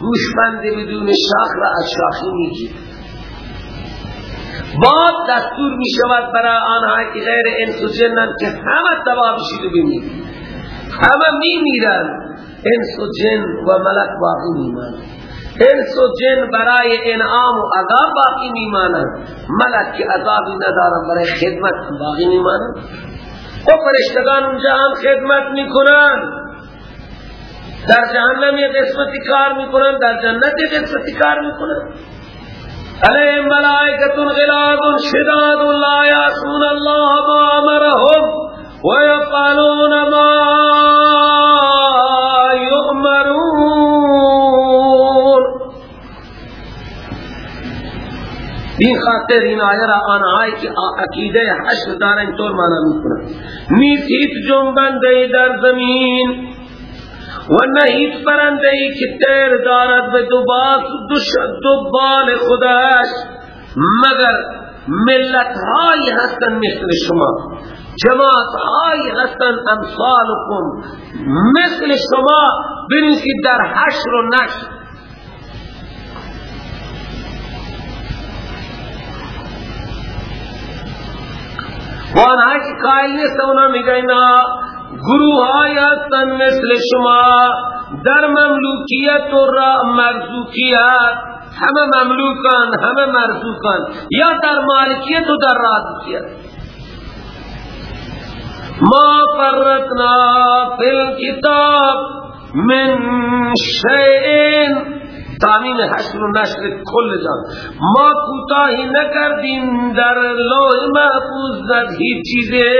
B: گوشمند بدون شاخ را از شاخی می‌گیرد. بعد دستور می شود برای آنها که غیر انس و جنن که همه تباه بشید و همه می انس و جن و ملک باقی میمانند. انس و جن برای انعام و عذاب باقی میمانند. ملک که عذابی ندارن برای خدمت باقی میمانند. و فرشتگان اونجا هم خدمت می‌کنند در جهنم یک قسمتی کار می‌کنند در جنت یک قسمتی کار می‌کنند علیهم ملائکت غلاد شداد لا یعصون الله ما امرهم و یفعلون ما این خاطر این آیه را آنهایی که عقیده حشر دارن اینطور مانا می‌کنن نیست جنبنده در زمین و نه هیچ پرنده ای که تیر دارد به دو دو بال خودش مگر ملت های هستن مثل شما. جماعت های هستن امثالکم. مثل شما بنیسی در حشر و نشر. و آنها که قائل نیست اونا میگن گروه های هستن مثل شما. در مملوکیت و مرزوکیت. همه مملوکان همه مرزوکان. یا در مالکیت و در رازکیت ما فرتنا فی الكتاب من شیئن. تامین حشر و نشر کل جان. ما کوتاهی نکردیم در لوح محفوظ در هیچ چیزه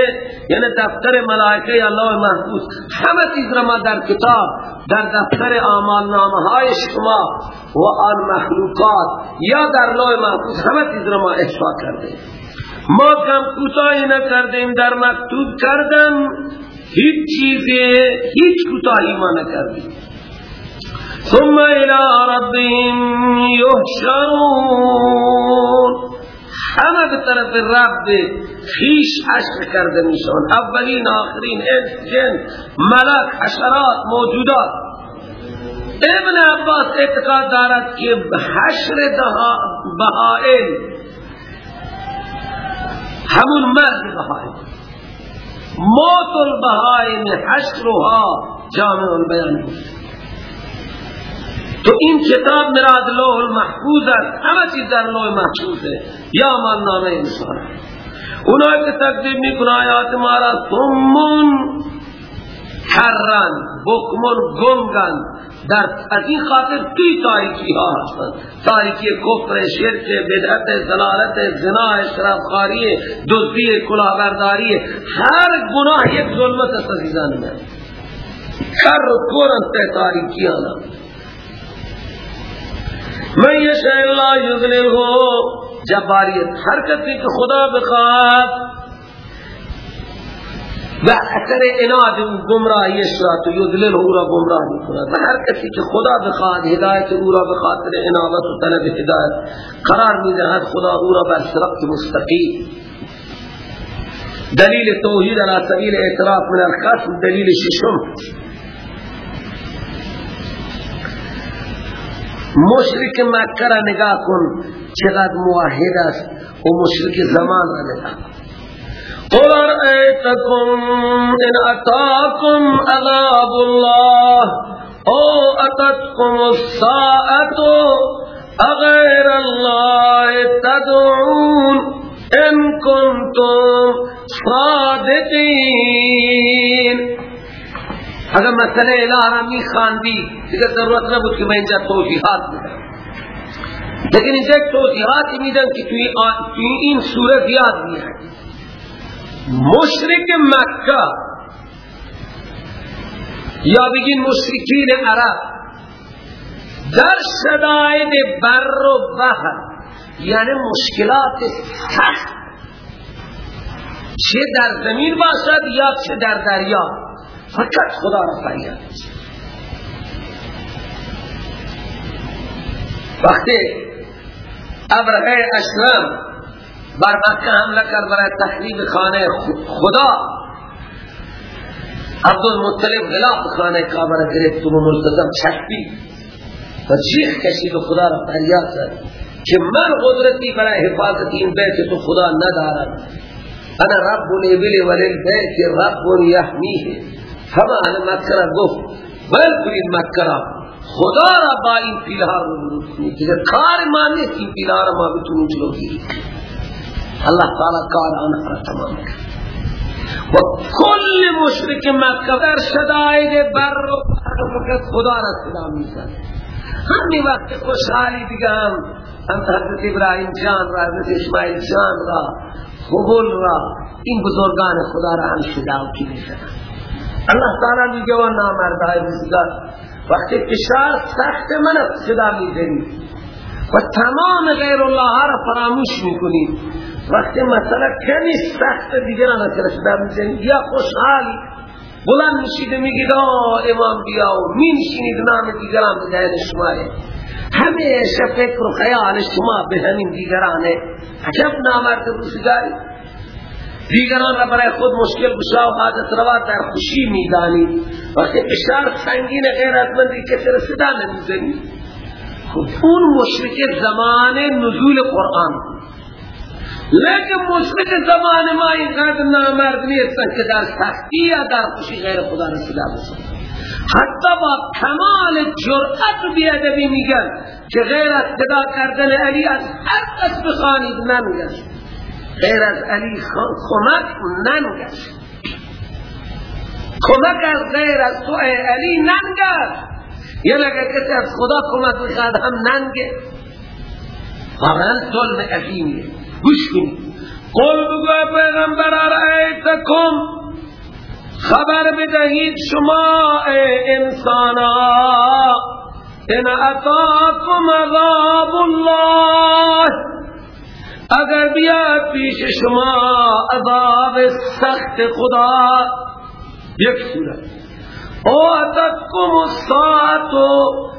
B: یعنی دفتر ملائکه یا لوح محفوظ. همه چیز را ما در کتاب در دفتر آمال نامه های شما و آن مخلوقات یا در لوح محفوظ همه چیز را ما احسا کرده ما کم کوتاهی نکردیم در مکتوب کردن هیچ چیزه هیچ کوتاهی ما نکردیم. ثم إلى ربهم يحشرون. همه به طرف رب خیش عشق کرده میشون اولین آخرین انس جن ملک حشرات موجودات. ابن عباس اعتقاد دارد که حشر بهائل. همون مرد بهائل. موت البهائم حشرها. جامع البیان. تو این کتاب مراد لوح المحفوظ است. همه چیز در لوح محفوظ ہے یا من نامه انسان. اونا که تقدیم می‌کنه آیات مارا ثمون حرن بکمون گنگن در از این خاطر توی تاریکی ها هستن تاریکی کفر شرک بدعت زلالت زنا اشرافخاری دزدی کلاهبرداری. هر گناه یک ظلمت است عزیزان من کر کورن تاریکی آنا من یشاء اللہ یذللہ جباریت ہر کسی کہ خدا بخواد. و اثر اناد گمراهی اشرات یذلل او را گمراه می‌کند و هر کسی که خدا بخواد هدایت او را بخاطر انابت و طلب هدایت قرار می‌دهد خدا او را بر صراط مستقیم. دلیل توحید علی سبیل اعتراف من الخصم دلیل ششم. مشرک مکه را نگاه کن چقدر موحد است و مشرک زمان را نگاه قل ارأيتكم إن أتاكم عذاب الله؟ او اتتكم الساعة اغير الله تدعون ان كنتم صادقين اگر مسئلہ الہ می خاندی دیگر ضرورت نہ بود کہ میں انجا توجیحات بدم. لیکن انجا ایک توجیحات میدن کہ توی این صورت یاد ہے مشرک مکہ. یا بگین مشرکین عرب. در شدائد بر و بحر. یعنی مشکلات سخت. چه در زمین باشد یا چه در دریا. فقط خدا را فریاد وقتی ابرهه اسلام بر مکه حمله کرد برای تخریب خانه خدا عبدالمطلب غلاف خانه کعبه را گرفت و ملتزم چشپی و چیخ کشید و خدا را فریاد زد که من قدرتی برای حفاظت این بیت تو خدا ندارم. انا رب الابل وللبیت رب یحمیه. همه اهل مکه را گفت بل کنید مکه را خدا را با این پیلها رو که کار ما نیست این پیلها را ما بتونیم جلو گیریم الله تعالی کار آنها را تمام کرد. و کل مشرک مکه در شدائد بر و فقط خدا را صدا میزن همین وقت خوشحالی دیگه هم هم حضرت ابراهیم جان را حضرت اسماعیل جان را خبول را این بزرگان خدا را هم صدا کی میزن الله تعالی میگه و نامردای بزرگان وقتی اشار سخت من صدا می‌زنی. و تمام غیر الله را فراموش می‌کنی. وقتی مسئله کمی سخت دیگران از رسیده می‌زنید یا خوشحالی بلند میشید میگید امام بیا و می نشینید نام دیگران به شمایه همیشه فکر و خیال شما به همین دیگرانه. عجب نامرد روزگاری. دیگران را برای خود مشکل بشا و حادث روا در خوشی می‌دانید. وقتی اشار سنگین غیرتمندی کسی رسیده نمی‌زنید. خب اون مشرک زمان نزول قرآن. لیکن مشرک زمان ما اینقدر نامرد نیستن که در سختی یا در خوشی غیر خدا رسیده بسن حتی با کمال جرأت بیادبی میگن که غیر از صدا کردن علی از هر کس بخانید ننگشت غیر از علی کمک ننگشت کمک از غیر از تو علی ننگشت یعنی اگر کسی از خدا کمک بخواد هم ننگه. واقعا ظلم عظیمیه. گوش کنید. قل بگو پیغمبر ارائیتکم خبر بدهید شما انسانا. ان اتاکم عذاب الله. اگر بیاد پیش شما عذاب سخت خدا یک صورت او اتاکم الساعت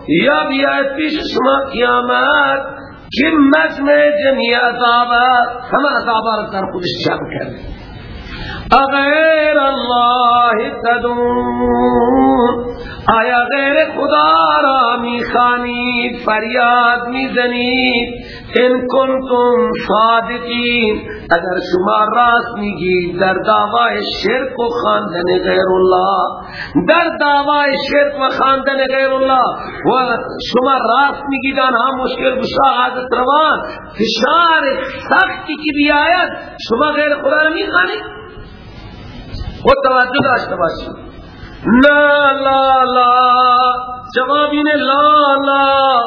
B: یا بیاد پیش شما قیامت که مجمع جمعی عذابات همه عذابات در خودش جمع کرده. اغیر الله تدون. آیا غیر خدا را میخانید فریاد می‌زنید. ان کنتم صادقین. اگر شما راست میگید در دعوای شرک و خواندن غیر الله در دعوای شرک و خواندن غیر الله و شما راست میگید آنها مشکل بشا حضرت روان فشار سختی کی بیاید شما غیر خدا را می‌خوانید. خود توجه داشته باشید لا لا لا. جواب لا لا.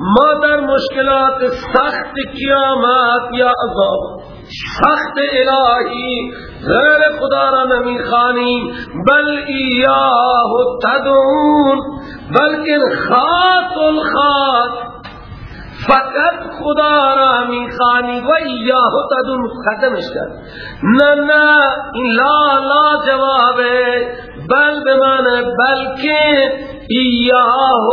B: ما در مشکلات سخت قیامت یا عذاب سخت الهی غیر خدا را نمی خانیم بل ایاه تدون بلکه خاص الخاص. فقط خدا را میخانی و ایاه تدون ختمش کرد. نه نه این لا لا جوابه. بل بمانه بلکه ایاه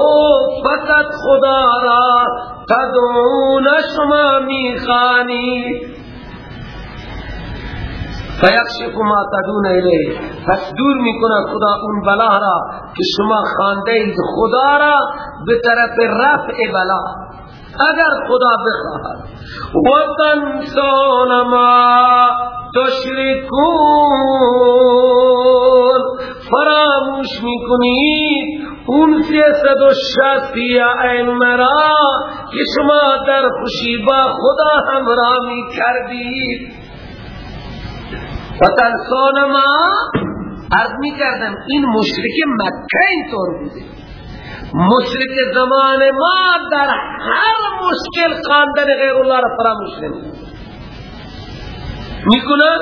B: فقط خدا را تدون شما میخانی فیکشف ما تدون الیه. پس دور می‌کنه خدا اون بلا را که شما خانده خدا را به طرف رفع بلا. اگر خدا بخواهد. و تنسون ما تشركون فراموش می‌کنید. اون سیصد و شستی مرا که شما در خوشی با خدا همراه می کردید و تنسان ما عرض می کردم این مشرک مکه اینطور بوده. مشرک زمان ما در هر مشکل خاندن غیر الله را فراموش نمی می‌کنن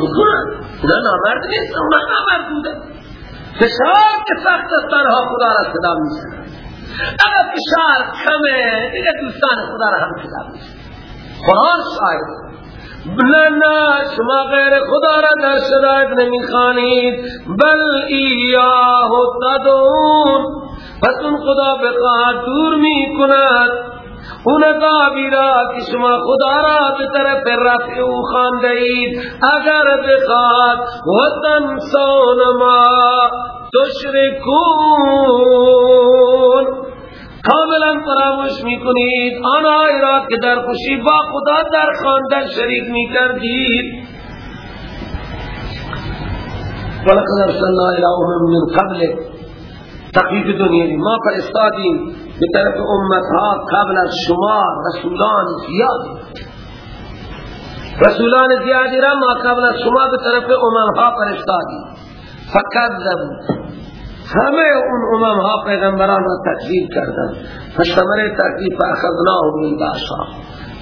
B: می‌کنن اونا نامرد نیست. اونا نامرد بودن فشار که سخت تنها خدا را صدا میزن اگر فشار کمه. دیگه دوستان خدا را هم صدا میزن قرآن شاید نه شما غیر خدا را در شدایت نمیخانید بل ایاه تدون پس اون خدا بخواهد دور می‌کند. اون عذابی را که شما خدا را به طرف رفع او اگر بخواد و تنسون ما تشرکون. کاملا فراموش می‌کنید. آنهایی را که در خوشی با خدا در خواندن شریک می‌کردید. ولقد ارسلنا الى امم من قبل. تقیید دنیایی ما فرستادیم به طرف امتها قبل از شما رسولان زیاد رسولان زیادی را ما قبل از شما به طرف اممها فرستادیم. فکذبوا. همه اون اممها پیغمبران را تکذیب کردند. فشمره تکذیب فاخذناه بالباسا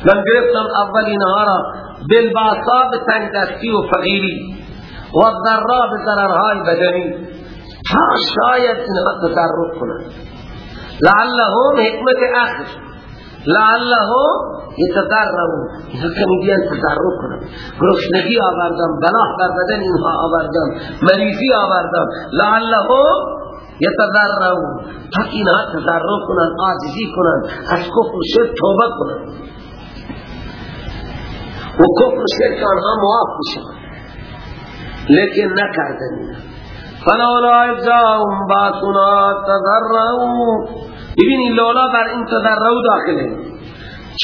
B: من گرفتم اول اینها را بالبأسا به تنگ دستی و فقیری و ذرا به ضررهای بدنی. تا شاید اینها تدرک کنند. لعلهم حکمت اخر لعلهم یتضررون اینها کمیدیان تضرر کنند گرسنگی آوردن بلاح بر بدن اینها آوردن مریضی آوردن لعلهم یتضررون تا اینها تضرر کنند عاجزی کنند. از کفر و شرک توبه کنند. و کفر و شرک آنها معاف بشن لیکن نکردن فلولا اجزاهم باسنا ببینید لولا بر این تدرو داخله.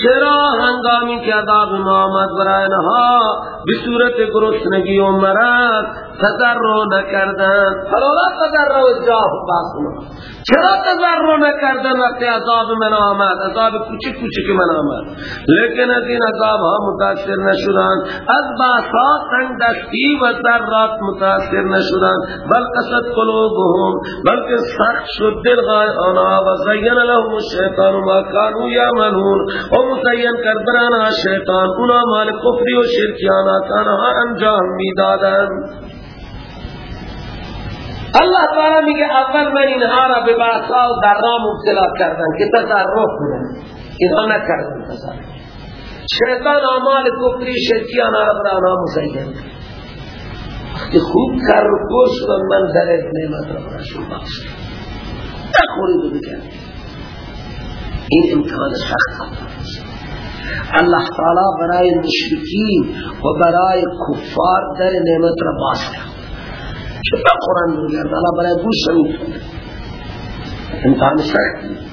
B: چرا هنگامی که عذاب ما آمد برای نها به صورت گرسنگی و مرض تضرع نکردن فلولا تضرع جاه باسنا چرا تضرع نکردن وقتی عذاب من آمد؟ عذاب کوچک کوچک من آمد. لیکن از این عذاب ها متاثر نشدن از باسا تنگ دستی و ذرات متاثر نشدن بل قصد قلوبهم بلکه سخت شد دلغای آنها و زین لهم الشیطان ما کانو یعملون. و مزین کرد برانا شیطان اونا مال کفری و شرکیانا کانها انجام می‌دادن. اللہ تعالی میگه اول من اینها را به باسا و ذرا مبتلا کردن که تضرف کنن اینها نکردن تضرف شیطان آمال کفری شرکیان را برای آنها مزین وقتی خوب کر و شدن من در نعمت را براشون بخش نخورید و بگرد این امتحان سخت اللہ تعالی برای مشرکین و برای کفار در نعمت را باز کرد. چطور قرآن میگرد اللہ برای گوش امتحان سختی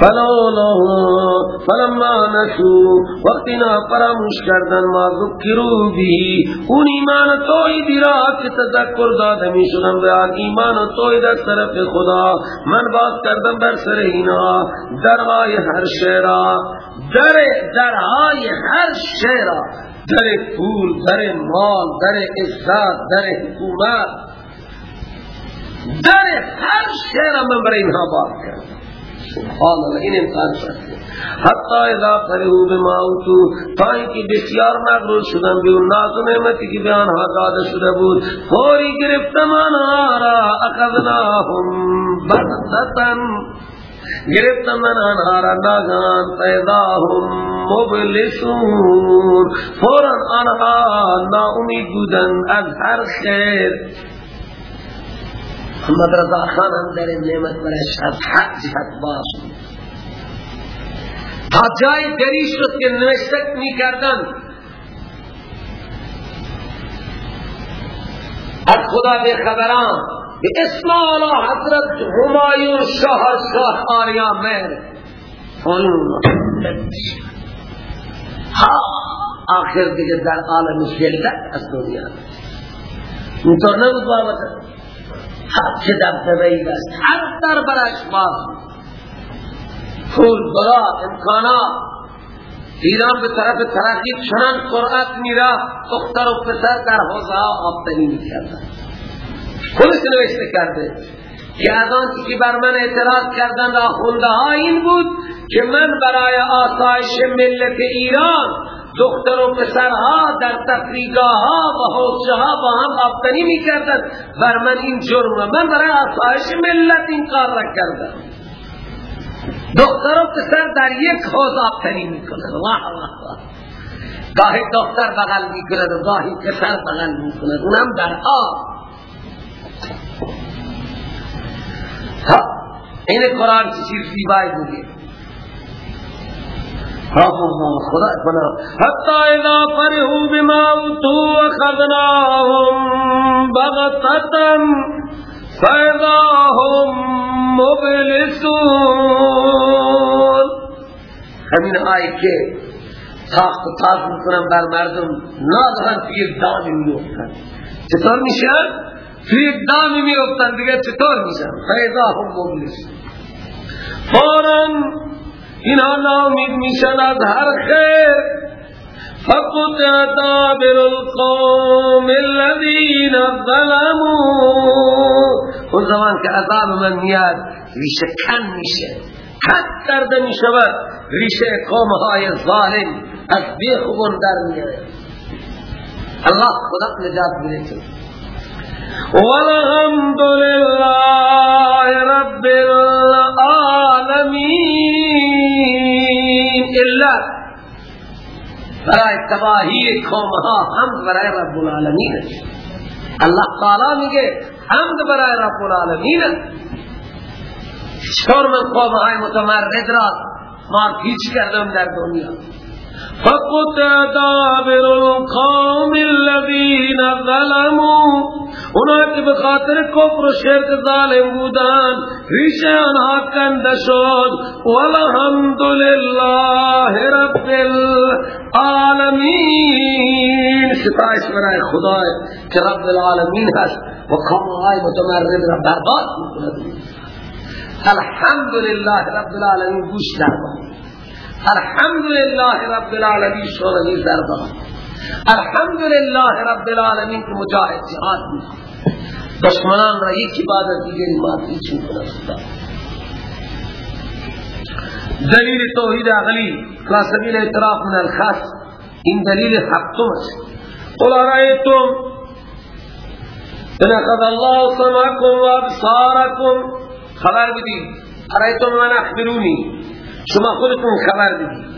B: فلولا فلما نشو وقتی نا فراموش کردن ما ذکرو بی اون ایمان توحیدی را که تذکر داده می شدن بیان ایمان توحید از طرف خدا. من باز کردم بر سر اینا درهای هر شیرا در درهای هر شیرا در پول در مال در عزت در حکومت در هر شیرا من برای اینها باز کردم. سبحان الله این امکان شده حتی اذا فرحوا بما اوتوا تا اینکه بسیار مغرور شدن به اون ناز و نعمتی که به آنها داده شده بود فوری گرفتم آنها را اخذناهم بغتتن گرفتم من آنها را ناگان پیداهم مبلسون. فورا آنها ناامید بودن از هر خیر. محمد رضا خان هم در این نعمت برش از حق جهت باش تا جای دری شد که نوشتک می کردن از خدا به خبران به اسم آلا حضرت همایون شهر شاه آریا مهر. ها آخر دیگه در عالم ذلت از دنیا. اینطور نبود بابت حق چه دبدبه است. هر در برش باز. پول بلا امکانات. ایران به طرف ترقی چنان قرآت میرا دختر و پسر در حوزه ها آفتنی می‌کردن خودش نوشته کرده. که از آن که بر من اعتراض کردن آخونده ها این بود که من برای آسایش ملت ایران دختر و پسرها در تفریگاه ها و حوزه ها با هم آفتنی می‌کردن بر من این جرمه من برای آسایش ملت این کار را کردم. دختر و پسر در یک حوز آفتنی می‌کنن واح واح واح گاهی دختر بغل می‌کند و گاهی پسر بغل می‌کند. اونم در آب. این قرآن چیز زیبایی بودی خدا کنا حتی اذا فرحوا بما اوتوا اخذناهم بغتتا فاذا هم مبلسون همین آیه که تاخت و تاخت می‌کنن بر مردم ناگهان توی دامی میفتن چطور میشن؟ توی دامی میفتن دیگه چطور میشن؟ فاذا هم مبلسون فوراً اینها نامید میشن از هر خیر. فقطع دابر القوم الذين ظلموا. اون زمان که عذاب من میاد ریشه کن میشه. کت کرده می‌شود. ریشه قوم های ظالم از بیخبون در میاد الله خدا نجات بده والحمد لله رب العالمين الا برای تباهی قوم. ها حمد برای رب العالمین. الله تعالی میگه حمد برای رب العالمین. چطور من قوم های متمرد را مار پیچ کردم در دنیا؟ فقطع دابر القوم الذين ظلموا اونا که به خاطر کفر و شرک ظالم بودن ریشه آنها کنده شد والحمد لله رب العالمین ستایش برای خدا که رب العالمین هست و قومهای متمرد را برباد می‌کند الحمد لله رب العالمین گوش دربان الحمد لله رب العالمین شورنی دربان الحمد لله رب العالمین که مجاهد جهاد دشمنان را یکی بعد از دیگری مات هیچ می‌کنه دلیل توحید عقلی لا سبیل اعتراف من الخاص این دلیل حقتم است. قل ارائیتم ان اخذ الله سمعكم وابصاركم خبر بدید ارائیتم من اخبرونی. شما خودتون خبر بدید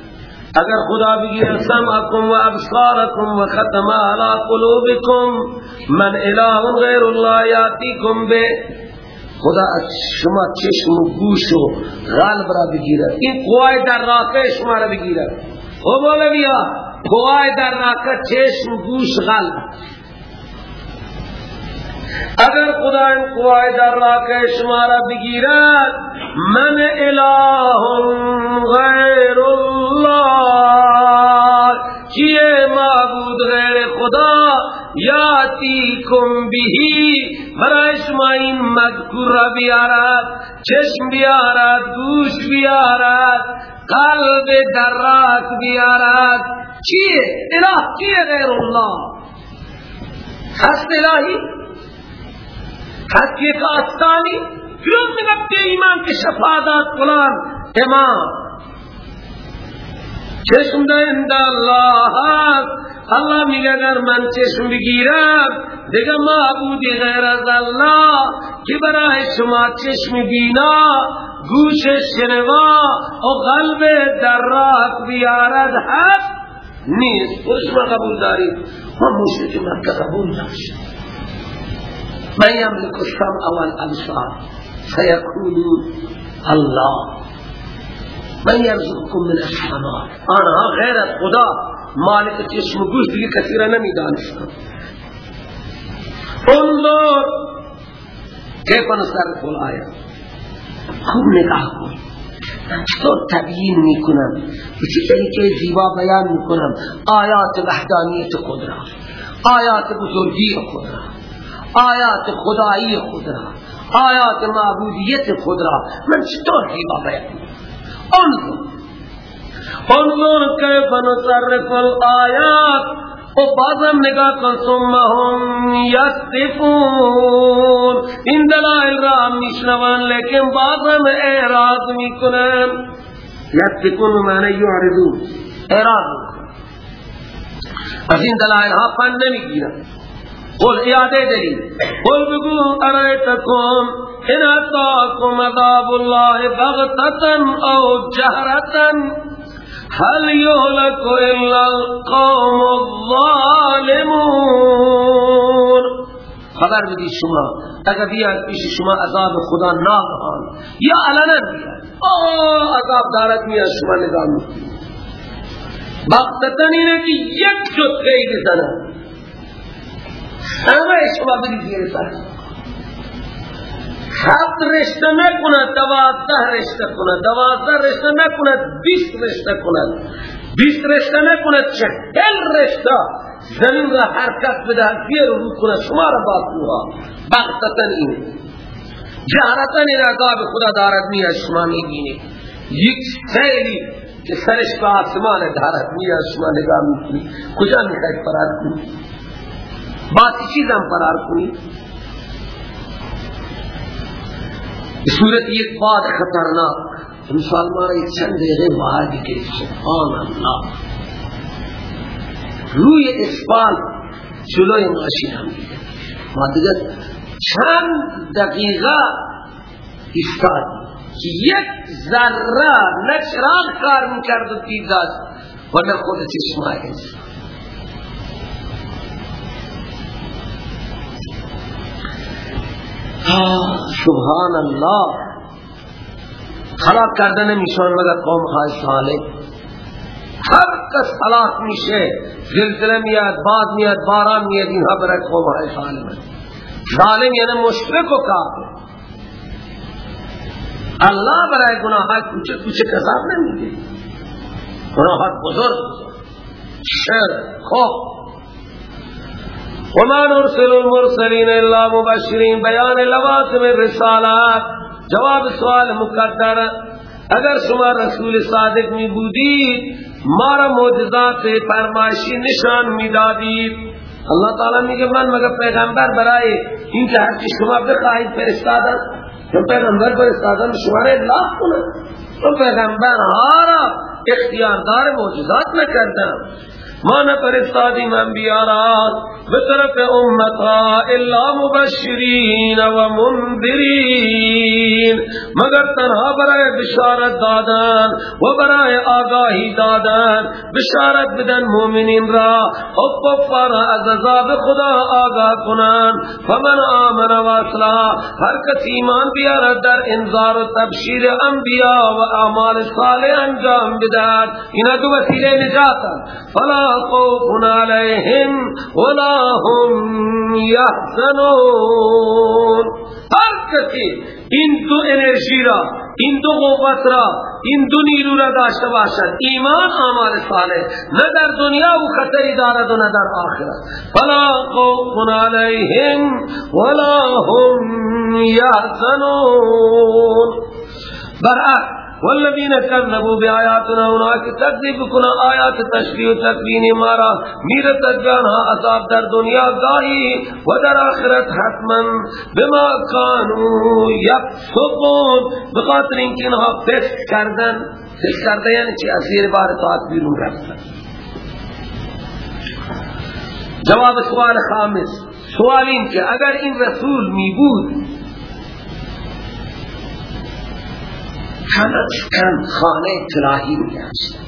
B: اگر خدا بگیر سمعكم و ابصاركم و ختم على قلوبكم من اله غیر الله یاتیکم به. خدا شما چشم و گوش و قلب را بگیرد این قوای در راکه شما را بگیرد او مولویا قوای در راکه چشم و گوش قلب. اگر خدا این قوای در راکه شما را بگیرد من اله غیر الله. کیه معبود غیر خدا؟ یاتیکم بهی. برای شما این مذکور را بیارد چشم بیارد گوش بیارد قلب دراک بیارد. چیه؟ اله کیه غیر الله؟ هست الهی؟ هست یک آستانی کیوں می‌گفت ایمان کے شفاعت فلان امام. چشم ده اند الله الله میگه اگر من چشم بگیرم دیگه معبودی غیر از الله که برای شما چشم بینا گوش شنوا و قلب دراک بیارد. حق نیست. شما قبول دارید و مشرک مکه قبول داشت من یملک السمع والأبصار فیقولون الله. من یرزقکم من السماء؟ غیر از خدا مالک چشم و گوش دیگه کسی را انظر. کیف نصرف الآیه خوب نگاه کن من چطور تبیین میکنم به چه طریقه زیبا بیان میکنم آیات وحدانیت خود را آیات بزرگی خود را آیات خدایی خود را آیات معبودیت خود را من چطور زیبا بیان انظر انظر کیف نصرف الآیات؟ و بازم نگاه کن ثم هم یستفون این دلائل را هم میشنوان لیکن بازم اعراض می‌کنن. یستفون معنی یعرضون. اعراض از این دلائل ها پن نمی‌گیرن. قل اعاده دلیل قل بگو ارائتکم إن اتاکم عذاب الله بغتتا أو جهرتا هل يهلك إلا القوم الظالمون؟ خبر بدید شما. اگر بیاد پیش شما عذاب خدا ناگهان یا علنا بیاد آه عذاب دارد میاد شما میکنید بغتتن اینه که یک جد غیر زنه همه شما بدید زیر سر هفت رشته نکند دوازده رشته کند. دوازده رشته نکند بیست رشته کند. بیست رشته نکند چهل رشته. زمین را حرکت بده گیر رو کند شما را باقوها بغتتا این. جهرتا این عذاب خدا دارد میاد شما می‌بینید یک سیلی که سرش به آسمان دارد میاد شما نگاه می‌کنید کجا می‌خواید فرار کنید باسی چیزم فرار کنید صورت یک باد خطرناک مسلمان را چند دقیقه باہر بگیرید سبحان اللہ۔ روی اسفال جلوی ماشین هم دیگه ما دیگه چند دقیقه ایستاد که یک ذره نه چراغ کار می‌کرد و دید داشت و نه خود چشمای انسان سبحان الله خلاق کردن میشون مگر قوم های صالح هر کس خلاق میشه زلزله میاد باد میاد باران میاد اینها برای قوم های صالح ظالم یعنی مشرک و کافر. الله برای گناه های کوچه کوچه کذاب نمیده گناه های بزرگ شر خوب وما نرسل المرسلین الا مبشرین بیان لوازم الرسالات جواب سوال مقدر. اگر شما رسول صادق می بودید، ما را معجزات فرمایشی نشان می دادید. اللہ تعالی میگه من مگر پیغمبر برای این که هرچی شما بخواهید فرستادن، چون پیغمبر فرستادن، شما را اطلاق کنه تو پیغمبر ها را اختیاردار معجزات نکردن. ما نفرستادیم انبیاء را بطرف امتا الا مبشرین و منذرین. مگر تنها برای بشارت دادن و برای آگاهی دادن بشارت بدن مومنین را؟ و کفار از عذاب خدا آگاه کنن فمن آمن و اصلاح هر کس ایمان بیارد در انذار و تبشیر انبیاء و اعمال صالح انجام بدن اینا دو وسیله نجات فلا خوف علیہم ولا هم یحزنون. ہر کسی این دو انرژی را این دو قوت را این دو نیرو را داشته باشد. ایمان آمال صالح نه در دنیا و خطری دارد و نه در آخرت. فلا خوف علیہم ولا هم یحزنون. برعکس والذین کذبوا بآیاتنا اولئک تکذیب کنا آیات تشریح و تکوین مارا میرت جانها عذاب در دنیا گاهی و در آخرت حتما بما کانوا یفسقون. بخاطر اینکه اینها فسق کردن. فسق کردن یعنی چی؟ اسیر بار طاعت بیرون رفتن. جواب سوال خامس. سوال این که اگر این رسول می بود کم از کم خانه اطلاعی میگشت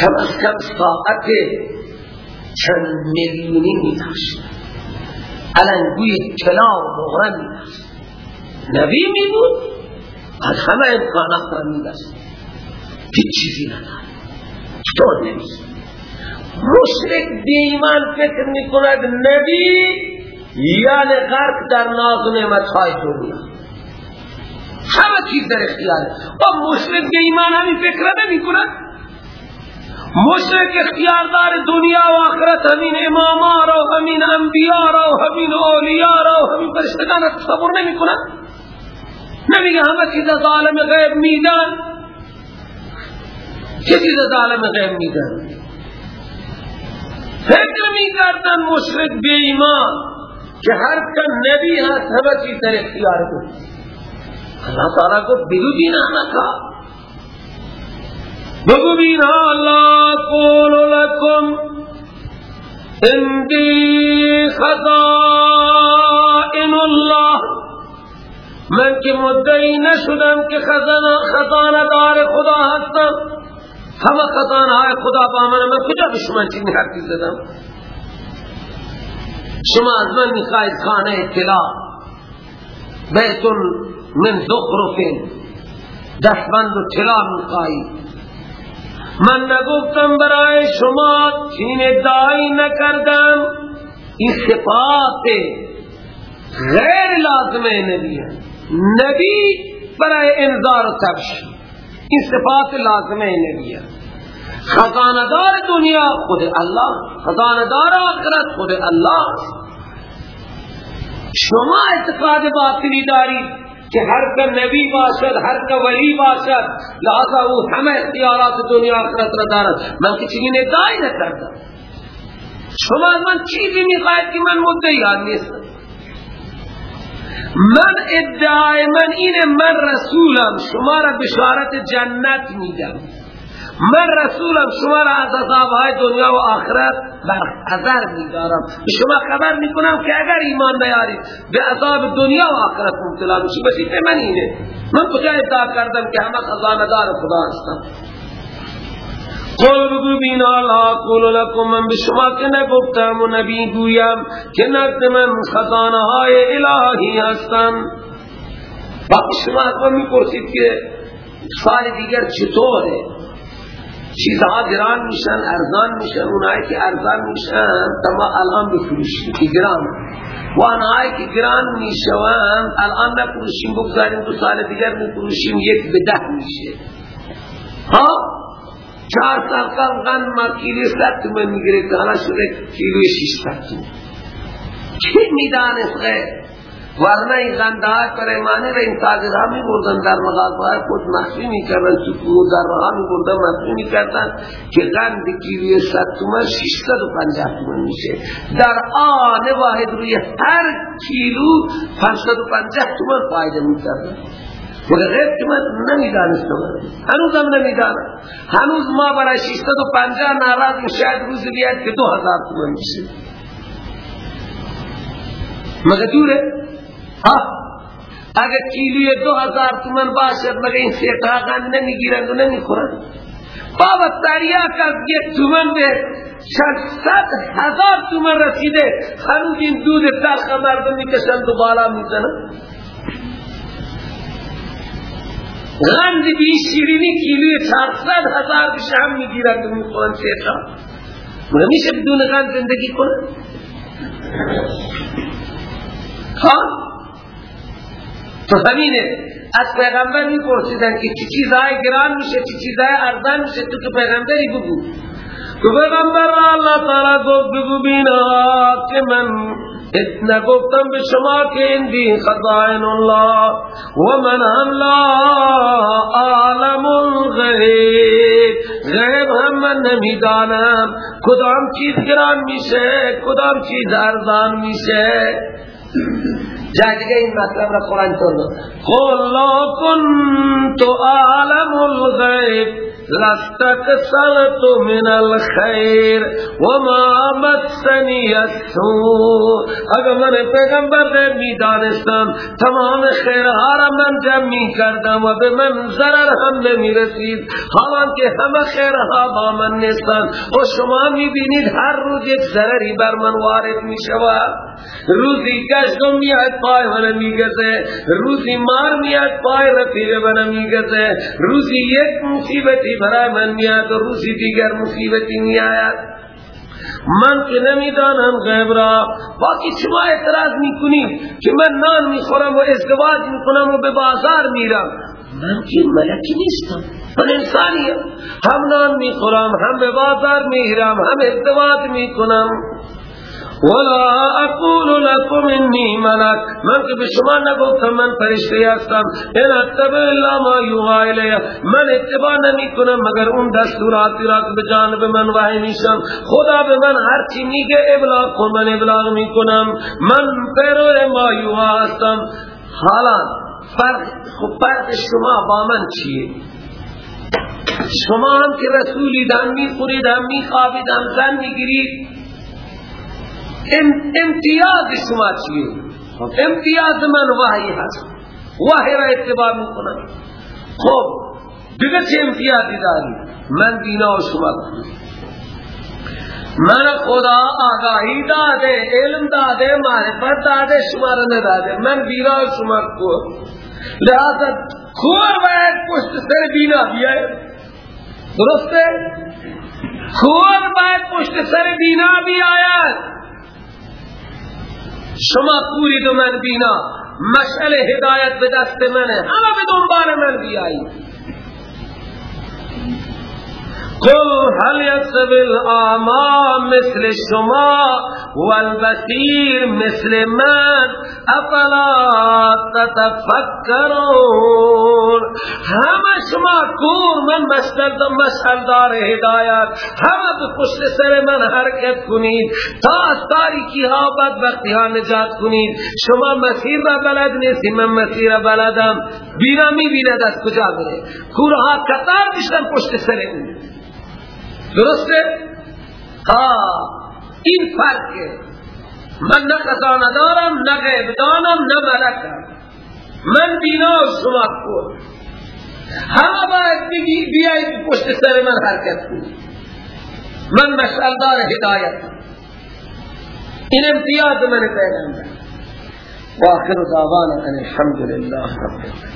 B: کم از کم ساعت چند میلیونی میداشت علنگوی طلا و مغرم میداشت نبی می بود از همه امکانات را میداشت هیچ چیزی ندارد. چطور نبی مشرک دیمان فکر می‌کند نبی یعنی غرق در ناز نعمت های دنیا همه چیز در اختیاره. و مشرک به ایمان همین فکر نمی کند مشرک اختیار دار دنیا و آخرت همین اماما را و همین انبیاء و همین اولیاء و همین فرشتگان را تصور نمی کند نمیگه همه چیز از عالم غیب میدن. چه چیز از عالم غیب میدن؟ فکر می‌کردن مشرک به ایمان که هر کن نبی هست همه چیز در اختیار بود اللہ تعالیٰ کو بگو دینا نہ بگو بینا اللہ قول لکم اندی خزائن اللہ۔ من که مدعی نشدم که خزانه دار خدا هستم۔ همه خزانه های خدا با من من کجا به شما چیزی حرفی زدم؟ شما از من می‌خواید خانه اطلاع بیتون من زخرفین. دستبند و طلا می‌خواهی؟ من نگفتم برای شما چین ادعایی نکردم. این صفات غیر لازم نبی. ہے نبی برای انذار و تبش. این صفات لازم نبی. ہے خزاندار دنیا خود اللہ خزاندار آخرت خود اللہ شما اعتقاد باطنی داری که هر کا نبی باشد هر کا ولی باشد لہذا او همه اختیارات دنیا آخرت را دارد۔ من که چیزی ندعای نکردم شما من چیزی می‌خواید که من مدعی نیستم۔ من ادعای من اینه من رسولم شما را بشارت جنت میدم۔ من رسولم شما را از عذابهای دنیا و آخرت بر حذر میدارم. شما خبر می‌کنم که اگر ایمان بیارید به عذاب دنیا و آخرت مبتلا بشی بشید من اینه. من کجا ادعا کردم که همه خزاندار خدا هستم؟ قول بگو بینا لا قول لکم. من به شما که نگفتم و نبی گویم که نزد من خزانه های الهی هستن باقی شما از من می‌پرسید که سال دیگر چطوره؟ چیزها گران میشن ارزان میشن. اونایی که ارزان میشن تما الان بفروشیم که گران. و آنهایی که گران می‌شوند الان نفروشیم بگذاریم دو سال دیگر بفروشیم یک به ده میشه. ها؟ چهار سال قبل ما کیلو ست تومن می‌گیره که حالا شده کیلو شیش ست تومن چه ورنه این غنده های پریمانی را این تاجر ها می بردن در مغازه خود مخفی می کردن سکو در ها می بردن مخفی می کردن که غند کیلوی ست تومن شیشتد و پنجه تومن میشه در آن واحد روی هر کیلو پنجتد و پنجه تومن فایده می کردن۔ مگر غیر که هنوز هم نمی‌دانم هنوز ما برای شیشتد و پنجه ناراض شاید روز بیاد که دو هزار تومن میشه مگر دوره اگر کیلوی دو هزار تومن باشد مگر این سیطاقان نمی‌گیرند و نمی‌خورند؟ بابا تریاک از یک تومن به ست هزار تومن رسیده. هنوز این دود تلخ مردم می‌کشند و بالا می‌زنند. غند بی شیرینی کیلوی چهارصد هزار بشه هم می‌گیرند و می‌خورند سیطاق مگر میشه بدون غند زندگی کنند؟ ها؟ تو همینه. از پیغمبر میپرسیدن که چی چیزهای گران میشه چی چیزهای ارزان میشه تو که پیغمبری بگو. تو پیغمبر اللہ تعالی گفت بگو بینا که من نگفتم به شما که این دی خزائن الله و من هم لا عالم الغیب. غیب هم من نمی‌دانم. کدام چیز گران میشه کدام چیز ارزان میشه؟ جای دیگه این مطلب را قرآن کرد قل لا كنت اعلم الغیب لستكسرت من الخير وما مسني السوء. اگر من پیغمبر نے می دانستم تمام خیرها را من جمع کردم و به من ضرر هم نمی رسید حالان که همه خیرها با من نیستن. و شما می بینید هر روز یک ضرری بر من وارد می شود روزی گشتم میاد پای من می گذه روزی مار میاد پای رفیق من می گذه روزی یک مصیبتی برای من میاد و روزی دیگر مصیبتی می آید من که نمی‌دانم غیب را باقی شما اعتراض می‌کنید که من نان می‌خورم و ازدواج می‌کنم و به بازار میرم. من که ملکی نیستم. من انسانیم. هم نان می‌خورم هم به بازار میرم هم ازدواج می‌کنم. ولا اقول لكم اني ملك. من که به شما نگفتم من فرشته هستم. ان اتبع الا ما الي من اتباع نمی کنم مگر اون دستوراتی را که به جانب من وحی میشن خدا به من هر چی میگه ابلاغ کن من ابلاغ می‌کنم. من پیرو ما يوحى هستم. حالا فرق خب فرق شما با من چیه؟ شما هم که رسولی دم می خورید هم می خوابید هم زن می گیرید امتیاز شما چیه؟ امتیاز من وحی هست. وحی را اتباع می‌کنم. خب دیگه چه امتیازی داری؟ من دینا و شما من خدا آگاهی داده علم داده معرفت داده شما را نداده. من بینا و شما کو؟ لہذا کور باید پشت سر بینا بیاید درسته؟ کور باید پشت سر بینا بیاید شما پوری دو من بینا مشعل هدایت به دست منه. همه به دنبال من بیایی قل هل يسب الاعمى مثل شما والبصير مثل من؟ افلا تتفکرون همه شما کور من مشعل دار هدایت. همه به پشت سر من حرکت کنید. تا از تاریکی ها بدبختی ها نجات کنید. شما مسیر را بلد نیستی من مسیر را بلدم. بینا می بیند از کجا بره؟ کورها کتار بشتن پشت سر اون درسته؟ ها. این فرقه. من نه خزانه دارم نه غیب دانم نه ملکم. من بینا و شما کن همه باید بگی بیایید پشت سر من حرکت کنی من مشعلدار هدایت. این امتیاز من پیغمبر. و آخر دعوانا ان الحمد لله رب العالمين